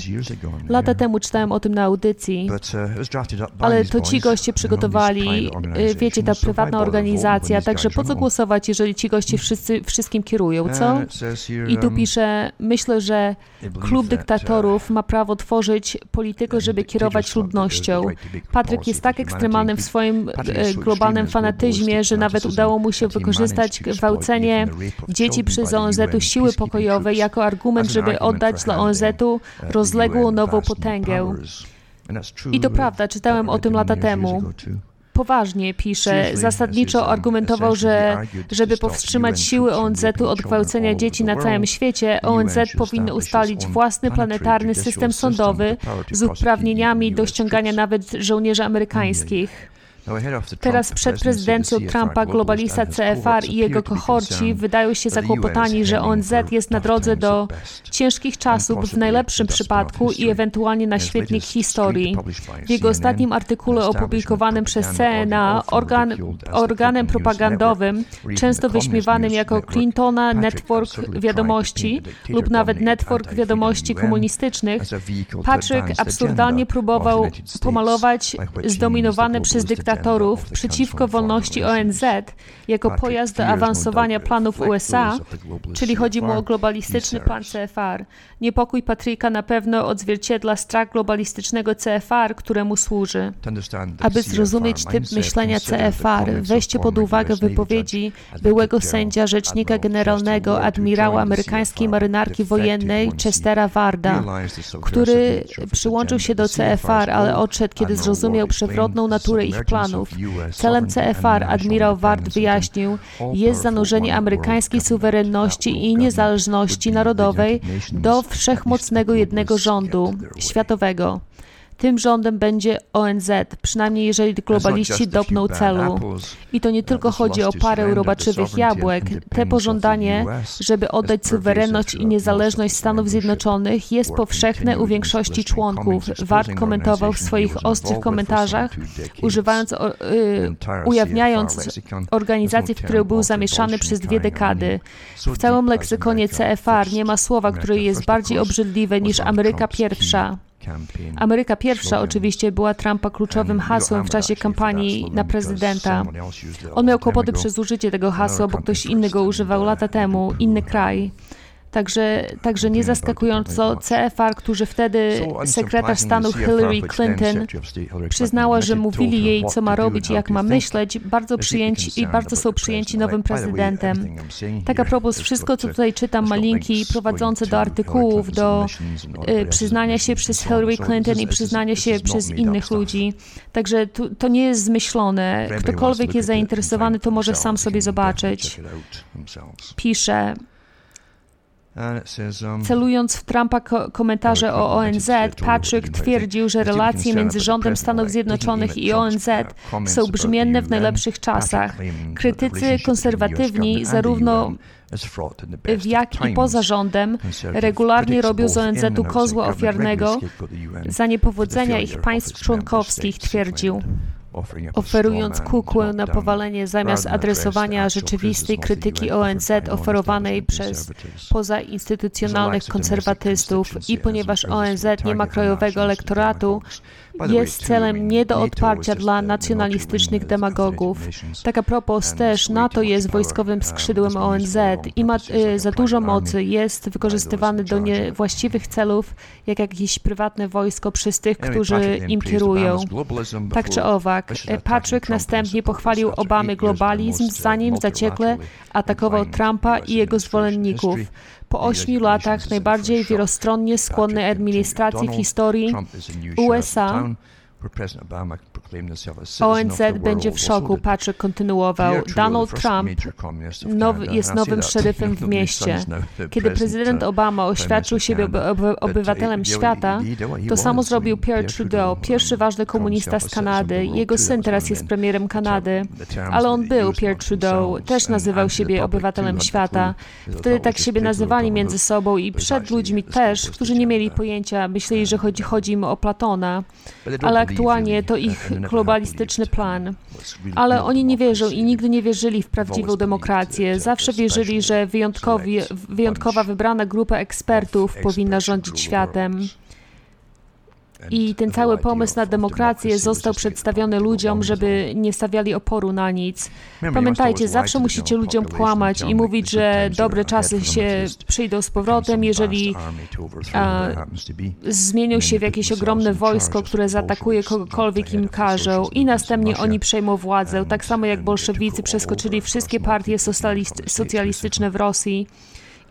Lata temu czytałem o tym na audycji, uh, ale to ci goście przygotowali, y, wiecie, ta prywatna organizacja, także po co głosować, jeżeli ci goście wszyscy, wszystkim kierują, co? I tu um, pisze, myślę, że klub uh, dyktatorów ma prawo tworzyć politykę, żeby kierować ludnością. Patryk jest tak ekstremalny w swoim e, fanatyzmie, że nawet udało mu się wykorzystać gwałcenie dzieci przez ONZ-u siły pokojowej jako argument, żeby oddać dla ONZ-u rozległą nową potęgę. I to prawda, czytałem o tym lata temu. poważnie pisze. Zasadniczo argumentował, że żeby powstrzymać siły ONZ-u od gwałcenia dzieci na całym świecie, ONZ powinno ustalić własny planetarny system sądowy z uprawnieniami do ściągania nawet żołnierzy amerykańskich. Teraz przed prezydencją Trumpa globalista CFR i jego kohorci wydają się zakłopotani, że ONZ jest na drodze do ciężkich czasów w najlepszym przypadku i ewentualnie na świetnik historii. W jego ostatnim artykule opublikowanym przez CNA, organ, organem propagandowym, często wyśmiewanym jako Clintona Network Wiadomości lub nawet Network Wiadomości Komunistycznych, Patrick absurdalnie próbował pomalować zdominowany przez dyktatorów dyktatorów przeciwko wolności ONZ jako pojazd do awansowania planów USA, czyli chodzi mu o globalistyczny plan CFR. Niepokój Patryka na pewno odzwierciedla strach globalistycznego CFR, któremu służy. Aby zrozumieć typ myślenia CFR, weźcie pod uwagę wypowiedzi byłego sędzia rzecznika generalnego admirała amerykańskiej marynarki wojennej Chestera Warda, który przyłączył się do CFR, ale odszedł, kiedy zrozumiał przewrotną naturę ich planów planów. Celem CFR, admirał Ward wyjaśnił, jest zanurzenie amerykańskiej suwerenności i niezależności narodowej do wszechmocnego jednego rządu światowego. Tym rządem będzie ONZ, przynajmniej jeżeli globaliści dopną celu. I to nie tylko chodzi o parę robaczywych jabłek. Te pożądanie, żeby oddać suwerenność i niezależność Stanów Zjednoczonych, jest powszechne u większości członków. Wart komentował w swoich ostrych komentarzach, używając, y, ujawniając organizację, w której był zamieszany przez dwie dekady. W całym leksykonie CFR nie ma słowa, które jest bardziej obrzydliwe niż Ameryka Pierwsza. Ameryka pierwsza oczywiście była Trumpa kluczowym hasłem w czasie kampanii na prezydenta. On miał kłopoty przez użycie tego hasła, bo ktoś inny go używał lata temu, inny kraj. Także, także nie zaskakująco CFR, którzy wtedy sekretarz stanu Hillary Clinton przyznała, że mówili jej, co ma robić i jak ma myśleć, bardzo przyjęci i bardzo są przyjęci nowym prezydentem. Tak a propos, wszystko, co tutaj czytam, ma linki prowadzące do artykułów, do y, przyznania się przez Hillary Clinton i przyznania się przez innych ludzi. Także to, to nie jest zmyślone. Ktokolwiek jest zainteresowany, to może sam sobie zobaczyć. Pisze. Celując w Trumpa ko komentarze o ONZ, Patrick twierdził, że relacje między rządem Stanów Zjednoczonych i ONZ są brzmienne w najlepszych czasach. Krytycy konserwatywni, zarówno w jak i poza rządem, regularnie robią z ONZ-u kozła ofiarnego. za niepowodzenia ich państw członkowskich, twierdził oferując kukłę na powalenie zamiast adresowania rzeczywistej krytyki ONZ oferowanej przez pozainstytucjonalnych konserwatystów i ponieważ ONZ nie ma krajowego elektoratu, jest celem nie do odparcia dla nacjonalistycznych demagogów. Tak a propos też, NATO jest wojskowym skrzydłem ONZ i ma y, za dużo mocy, jest wykorzystywany do niewłaściwych celów, jak jakieś prywatne wojsko przez tych, którzy im kierują. Tak czy owak, Patrick następnie pochwalił Obamy globalizm, zanim zaciekle atakował Trumpa i jego zwolenników. Po ośmiu latach najbardziej wielostronnie skłonnej administracji w historii USA ONZ będzie w szoku, Patrick kontynuował. Donald Trump jest nowym szeryfem w mieście. Kiedy prezydent Obama oświadczył siebie obywatelem świata, to samo zrobił Pierre Trudeau, pierwszy ważny komunista z Kanady. Jego syn teraz jest premierem Kanady, ale on był, Pierre Trudeau, też nazywał siebie obywatelem świata. Wtedy tak siebie nazywali między sobą i przed ludźmi też, którzy nie mieli pojęcia, myśleli, że chodzi, chodzi im o Platona. Ale aktualnie to ich globalistyczny plan. Ale oni nie wierzą i nigdy nie wierzyli w prawdziwą demokrację. Zawsze wierzyli, że wyjątkowa wybrana grupa ekspertów powinna rządzić światem. I ten cały pomysł na demokrację został przedstawiony ludziom, żeby nie stawiali oporu na nic. Pamiętajcie, zawsze musicie ludziom kłamać i mówić, że dobre czasy się przyjdą z powrotem, jeżeli a, zmienią się w jakieś ogromne wojsko, które zaatakuje kogokolwiek im każą i następnie oni przejmą władzę, tak samo jak bolszewicy przeskoczyli wszystkie partie socjalistyczne w Rosji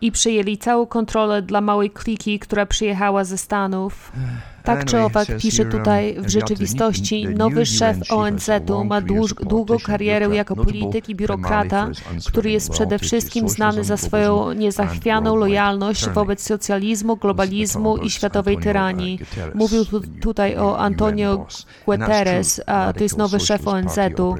i przejęli całą kontrolę dla małej kliki, która przyjechała ze Stanów. Tak czy owak, pisze tutaj, w rzeczywistości nowy szef ONZ-u ma długą karierę jako polityk i biurokrata, który jest przede wszystkim znany za swoją niezachwianą lojalność wobec socjalizmu, globalizmu i światowej tyranii. Mówił tu, tutaj o Antonio Guterres, a to jest nowy szef ONZ-u.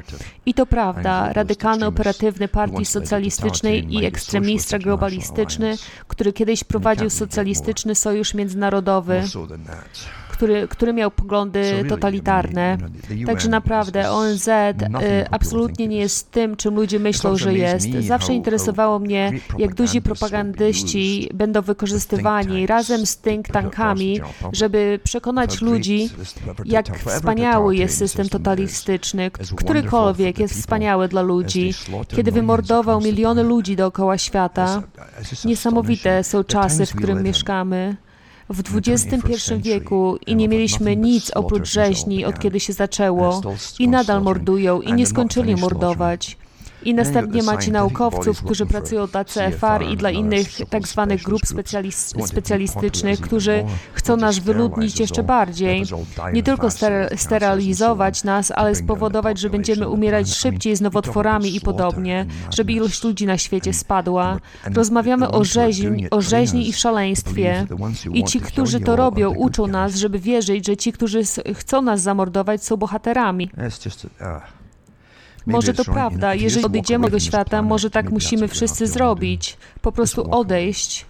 I to prawda, radykalny operatywny partii socjalistycznej i ekstremista globalistyczny, który kiedyś prowadził socjalistyczny sojusz międzynarodowy który, który miał poglądy totalitarne. Także naprawdę ONZ y, absolutnie nie jest tym, czym ludzie myślą, że jest. Zawsze interesowało mnie, jak duzi propagandyści będą wykorzystywani razem z think tankami, żeby przekonać ludzi, jak wspaniały jest system totalistyczny, którykolwiek jest wspaniały dla ludzi, kiedy wymordował miliony ludzi dookoła świata. Niesamowite są czasy, w którym mieszkamy w XXI wieku i nie mieliśmy nic oprócz rzeźni, od kiedy się zaczęło, i nadal mordują i nie skończyli mordować. I następnie macie naukowców, którzy pracują dla CFR i dla innych tak zwanych grup specjalistycznych, którzy chcą nas wyludnić jeszcze bardziej. Nie tylko sterylizować nas, ale spowodować, że będziemy umierać szybciej z nowotworami i podobnie, żeby ilość ludzi na świecie spadła. Rozmawiamy o rzeźni, o rzeźni i szaleństwie. I ci, którzy to robią, uczą nas, żeby wierzyć, że ci, którzy chcą nas zamordować, są bohaterami. Może to prawda, jeżeli odejdziemy do świata, może tak musimy wszyscy zrobić. Po prostu odejść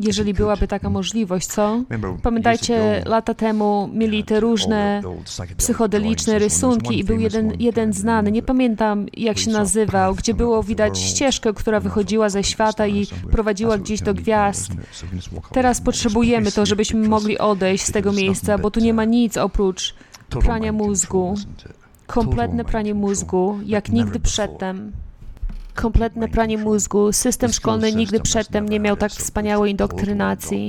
jeżeli byłaby taka możliwość, co? Pamiętajcie, lata temu mieli te różne psychodeliczne rysunki i był jeden, jeden znany, nie pamiętam jak się nazywał, gdzie było widać ścieżkę, która wychodziła ze świata i prowadziła gdzieś do gwiazd. Teraz potrzebujemy to, żebyśmy mogli odejść z tego miejsca, bo tu nie ma nic oprócz prania mózgu. Kompletne pranie mózgu, jak nigdy przedtem kompletne pranie mózgu. System szkolny nigdy przedtem nie miał tak wspaniałej indoktrynacji.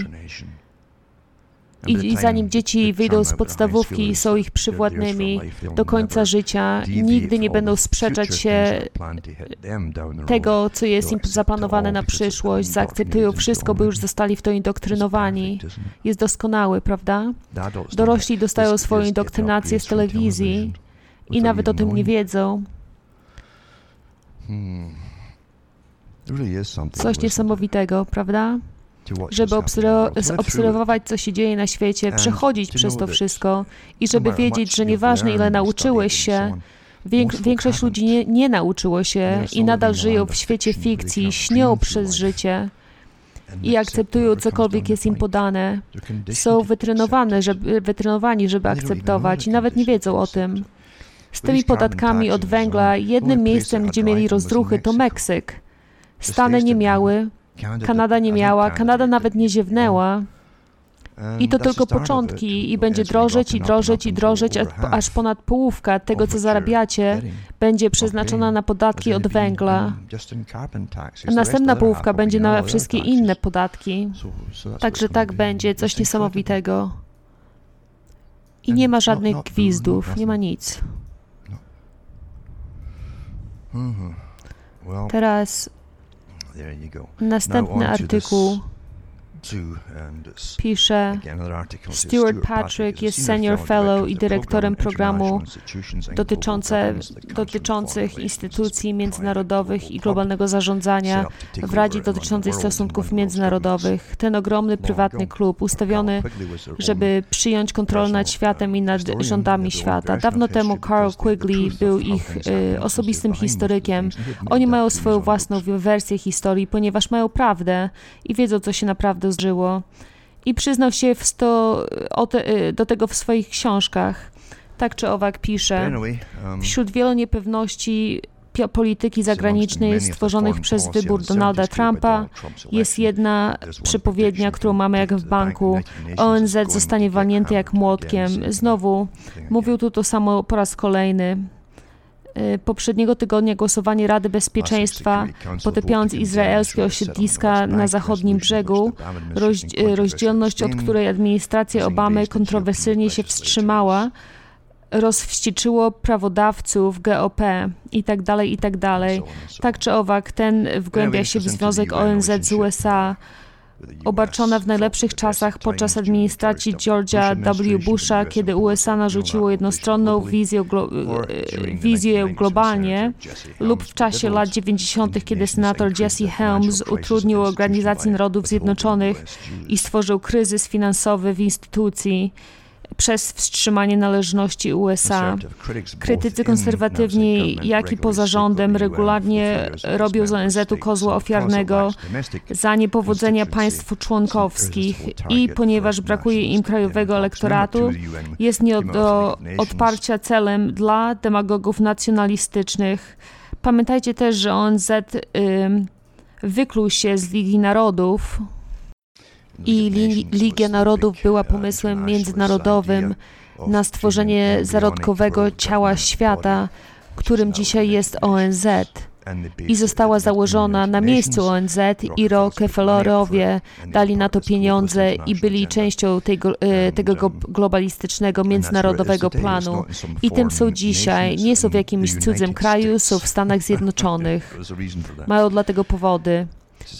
I, I, zanim dzieci wyjdą z podstawówki i są ich przywładnymi do końca życia, nigdy nie będą sprzeczać się tego, co jest im zaplanowane na przyszłość. Zaakceptują wszystko, bo już zostali w to indoktrynowani. Jest doskonały, prawda? Dorośli dostają swoją indoktrynację z telewizji i nawet o tym nie wiedzą. Hmm. Coś niesamowitego, prawda? Żeby obserwować, co się dzieje na świecie, przechodzić przez to wszystko i żeby wiedzieć, że nieważne ile nauczyłeś się, większość ludzi nie, nie nauczyło się i nadal żyją w świecie fikcji, śnią przez życie i akceptują cokolwiek jest im podane. Są wytrenowane, żeby, wytrenowani, żeby akceptować i nawet nie wiedzą o tym. Z tymi podatkami od węgla, jednym miejscem, gdzie mieli rozruchy, to Meksyk. Stany nie miały, Kanada nie miała, Kanada nawet nie ziewnęła. I to tylko początki i będzie drożeć i drożeć i drożeć, aż ponad połówka tego, co zarabiacie, będzie przeznaczona na podatki od węgla. Następna połówka będzie na wszystkie inne podatki. Także tak będzie, coś niesamowitego. I nie ma żadnych gwizdów, nie ma nic. Mhm. Teraz następny artykuł pisze, Stuart Patrick jest senior fellow i dyrektorem programu dotyczące, dotyczących instytucji międzynarodowych i globalnego zarządzania w Radzie dotyczącej stosunków międzynarodowych. Ten ogromny prywatny klub ustawiony, żeby przyjąć kontrolę nad światem i nad rządami świata. Dawno temu Carl Quigley był ich y, osobistym historykiem. Oni mają swoją własną wersję historii, ponieważ mają prawdę i wiedzą, co się naprawdę zdarzyło i przyznał się sto, te, do tego w swoich książkach. Tak czy owak pisze. Um, Wśród wielu niepewności polityki zagranicznej stworzonych przez wybór Donalda Trumpa jest jedna przepowiednia, którą mamy jak w banku. ONZ zostanie walnięty jak młotkiem. Znowu mówił tu to samo po raz kolejny. Y, poprzedniego tygodnia głosowanie Rady Bezpieczeństwa potępiając izraelskie osiedliska na zachodnim brzegu, rozdzielność, od której administracja Obamy kontrowersyjnie się wstrzymała, rozwścieczyło prawodawców GOP i tak dalej, i tak dalej. Tak czy owak, ten wgłębia się w związek ONZ z USA, obarczona w najlepszych czasach podczas administracji George'a W. Busha, kiedy USA narzuciło jednostronną wizję, glo e, wizję globalnie, lub w czasie lat 90., kiedy senator Jesse Helms utrudnił Organizacji Narodów Zjednoczonych i stworzył kryzys finansowy w instytucji przez wstrzymanie należności USA. Krytycy konserwatywni, jak i poza rządem, regularnie robią z ONZ-u kozła ofiarnego za niepowodzenia państw członkowskich i ponieważ brakuje im krajowego elektoratu, jest nie do odparcia celem dla demagogów nacjonalistycznych. Pamiętajcie też, że ONZ y, wykluł się z Ligi Narodów, i Ligia Narodów była pomysłem międzynarodowym na stworzenie zarodkowego ciała świata, którym dzisiaj jest ONZ i została założona na miejscu ONZ i Rockefellerowie dali na to pieniądze i byli częścią tego, e, tego globalistycznego międzynarodowego planu. I tym są dzisiaj. Nie są w jakimś cudzym kraju, są w Stanach Zjednoczonych. Mają dlatego powody.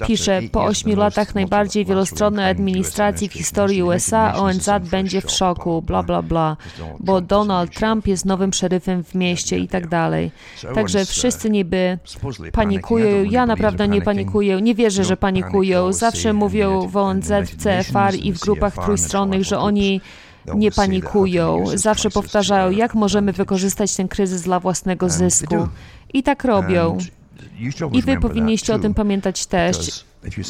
Pisze, po ośmiu latach najbardziej wielostronnej administracji w historii USA ONZ będzie w szoku, bla, bla, bla, bo Donald Trump jest nowym szeryfem w mieście i tak dalej. Także wszyscy niby panikują. Ja naprawdę nie panikuję. Nie wierzę, że panikują. Zawsze mówią w ONZ, w CFR i w grupach trójstronnych, że oni nie panikują. Zawsze powtarzają, jak możemy wykorzystać ten kryzys dla własnego zysku. I tak robią. I wy powinniście o tym pamiętać też.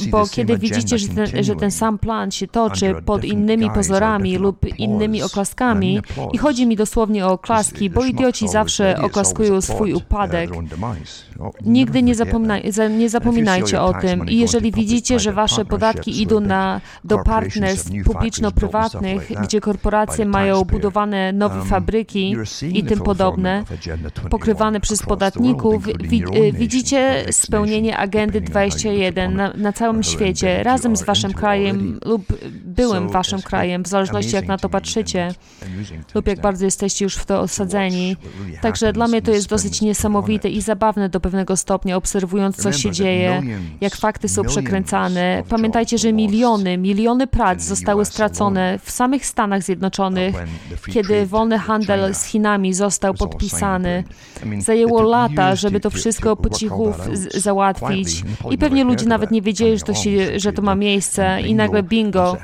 Bo kiedy widzicie, że ten, że ten sam plan się toczy pod innymi pozorami lub innymi oklaskami, i chodzi mi dosłownie o oklaski, bo idioci zawsze oklaskują swój upadek. Nigdy nie, zapomina, nie zapominajcie o tym. I jeżeli widzicie, że wasze podatki idą na, do partnerstw publiczno-prywatnych, gdzie korporacje mają budowane nowe um, fabryki i tym podobne, pokrywane przez podatników, widzicie spełnienie agendy 21 na, na całym świecie, razem z waszym krajem lub byłym waszym krajem, w zależności jak na to patrzycie, lub jak bardzo jesteście już w to osadzeni. Także dla mnie to jest dosyć niesamowite i zabawne do pewnego stopnia, obserwując, co się dzieje, jak fakty są przekręcane. Pamiętajcie, że miliony, miliony prac zostały stracone w samych Stanach Zjednoczonych, kiedy wolny handel z Chinami został podpisany. Zajęło lata, żeby to wszystko po cichu załatwić i pewnie ludzie nawet nie wiedzieli, że to, się, że to ma miejsce i nagle bingo,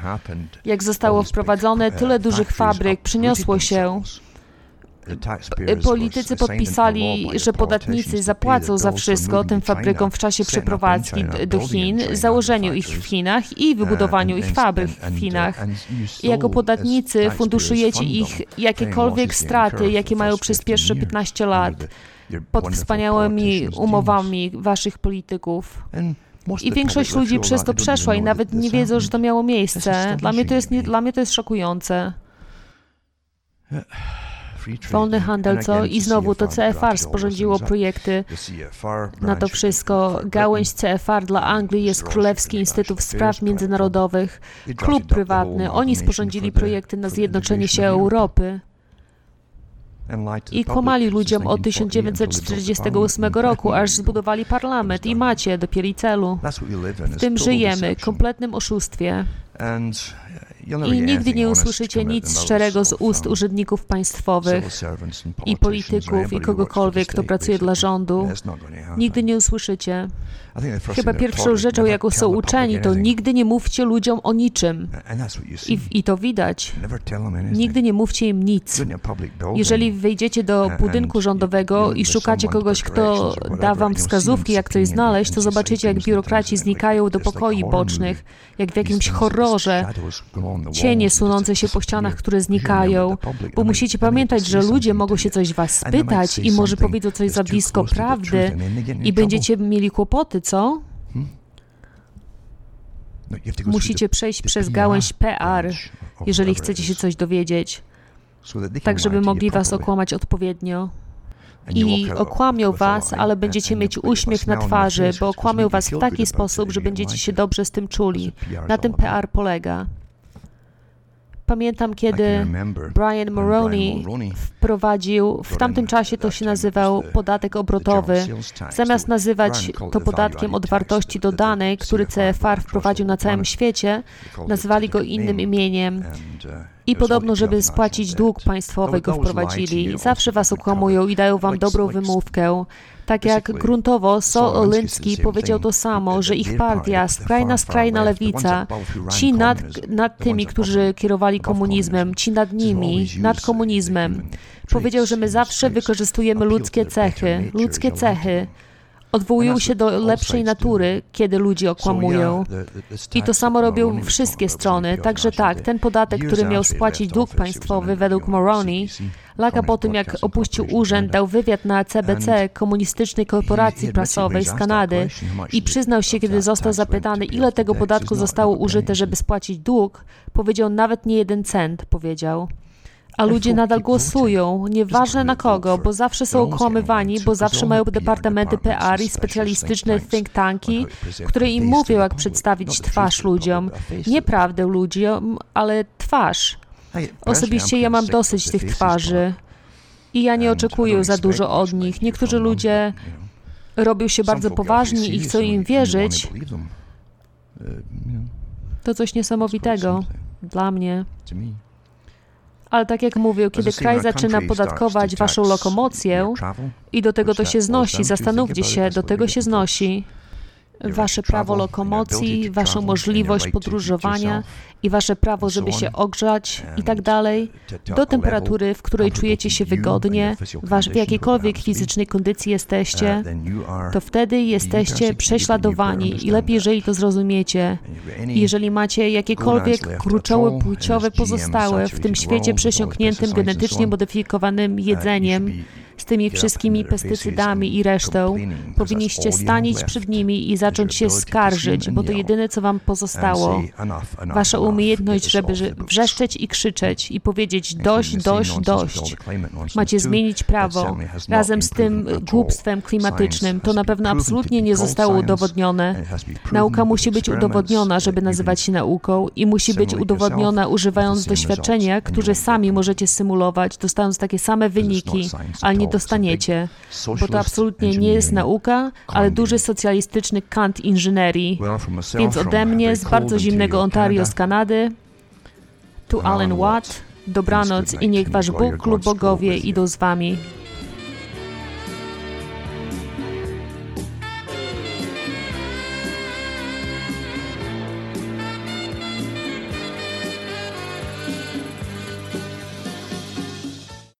jak zostało wprowadzone, tyle dużych fabryk przyniosło się. Politycy podpisali, że podatnicy zapłacą za wszystko tym fabrykom w czasie przeprowadzki do Chin, założeniu ich w Chinach i wybudowaniu ich fabryk w Chinach. I jako podatnicy funduszujecie ich jakiekolwiek straty, jakie mają przez pierwsze 15 lat. Pod wspaniałymi umowami waszych polityków. I większość ludzi przez to przeszła i nawet nie wiedzą, że to miało miejsce. Dla mnie to jest, nie, dla mnie to jest szokujące. Wolny handel, co? I znowu to CFR sporządziło projekty na to wszystko. Gałęź CFR dla Anglii jest Królewski Instytut Spraw Międzynarodowych, klub prywatny. Oni sporządzili projekty na zjednoczenie się Europy i kłamali ludziom od 1948 roku, aż zbudowali parlament i macie dopiero celu. W tym żyjemy, kompletnym oszustwie. I nigdy nie usłyszycie nic szczerego z ust urzędników państwowych i polityków i kogokolwiek, kto pracuje dla rządu. Nigdy nie usłyszycie. Chyba pierwszą rzeczą, jaką są uczeni, to nigdy nie mówcie ludziom o niczym. I, I, to widać. Nigdy nie mówcie im nic. Jeżeli wejdziecie do budynku rządowego i szukacie kogoś, kto da wam wskazówki, jak coś znaleźć, to zobaczycie, jak biurokraci znikają do pokoi bocznych, jak w jakimś horrorze. Cienie sunące się po ścianach, które znikają, bo musicie pamiętać, że ludzie mogą się coś was spytać i może powiedzą coś za blisko prawdy i będziecie mieli kłopoty, co? Hmm? No, musicie przejść przez gałęź PR, jeżeli chcecie się coś dowiedzieć, tak żeby mogli was okłamać odpowiednio. I okłamią was, ale będziecie mieć uśmiech na twarzy, bo okłamią was w taki sposób, że będziecie się dobrze z tym czuli. Na tym PR polega. Pamiętam, kiedy Brian Maroney wprowadził, w tamtym czasie to się nazywał podatek obrotowy. Zamiast nazywać to podatkiem od wartości dodanej, który CFR wprowadził na całym świecie, nazwali go innym imieniem. I podobno, żeby spłacić dług państwowy, go wprowadzili. Zawsze was okłamują i dają wam dobrą wymówkę. Tak jak gruntowo Sol Olyński powiedział to samo, że ich partia, skrajna, skrajna lewica, ci nad, nad tymi, którzy kierowali komunizmem, ci nad nimi, nad komunizmem, powiedział, że my zawsze wykorzystujemy ludzkie cechy, ludzkie cechy, odwołują się do lepszej natury, kiedy ludzi okłamują. I to samo robią wszystkie strony. Także tak, ten podatek, który miał spłacić dług państwowy według Moroni, laka po tym, jak opuścił urząd, dał wywiad na CBC, komunistycznej korporacji prasowej z Kanady i przyznał się, kiedy został zapytany, ile tego podatku zostało użyte, żeby spłacić dług, powiedział nawet nie jeden cent, powiedział a ludzie nadal głosują, nieważne na kogo, bo zawsze są okłamywani, bo zawsze mają departamenty PR i specjalistyczne think tanki, które im mówią, jak przedstawić twarz ludziom. Nieprawdę ludziom, ale twarz. Osobiście ja mam dosyć tych twarzy i ja nie oczekuję za dużo od nich. Niektórzy ludzie robią się bardzo poważni i chcą im wierzyć. To coś niesamowitego dla mnie. Ale tak jak mówił, kiedy kraj zaczyna podatkować waszą lokomocję i do tego to się znosi, zastanówcie się, do tego się znosi. Wasze prawo lokomocji, waszą możliwość podróżowania i wasze prawo, żeby się ogrzać i tak dalej, do temperatury, w której czujecie się wygodnie, w jakiejkolwiek fizycznej kondycji jesteście, to wtedy jesteście prześladowani i lepiej, jeżeli to zrozumiecie. Jeżeli macie jakiekolwiek kruczoły płciowe pozostałe w tym świecie przesiąkniętym genetycznie modyfikowanym jedzeniem, z tymi wszystkimi pestycydami i resztą, powinniście stanić przed nimi i zacząć się skarżyć, bo to jedyne, co wam pozostało. Wasza umiejętność, żeby wrzeszczeć i krzyczeć i powiedzieć dość, dość, dość. Macie zmienić prawo. Razem z tym głupstwem klimatycznym to na pewno absolutnie nie zostało udowodnione. Nauka musi być udowodniona, żeby nazywać się nauką i musi być udowodniona używając doświadczenia, które sami możecie symulować, dostając takie same wyniki, ale nie dostaniecie, bo to absolutnie nie jest nauka, ale duży socjalistyczny kant inżynierii. Więc ode mnie z bardzo zimnego Ontario z Kanady, tu Alan Watt, dobranoc i niech wasz Bóg lub bogowie idą z wami.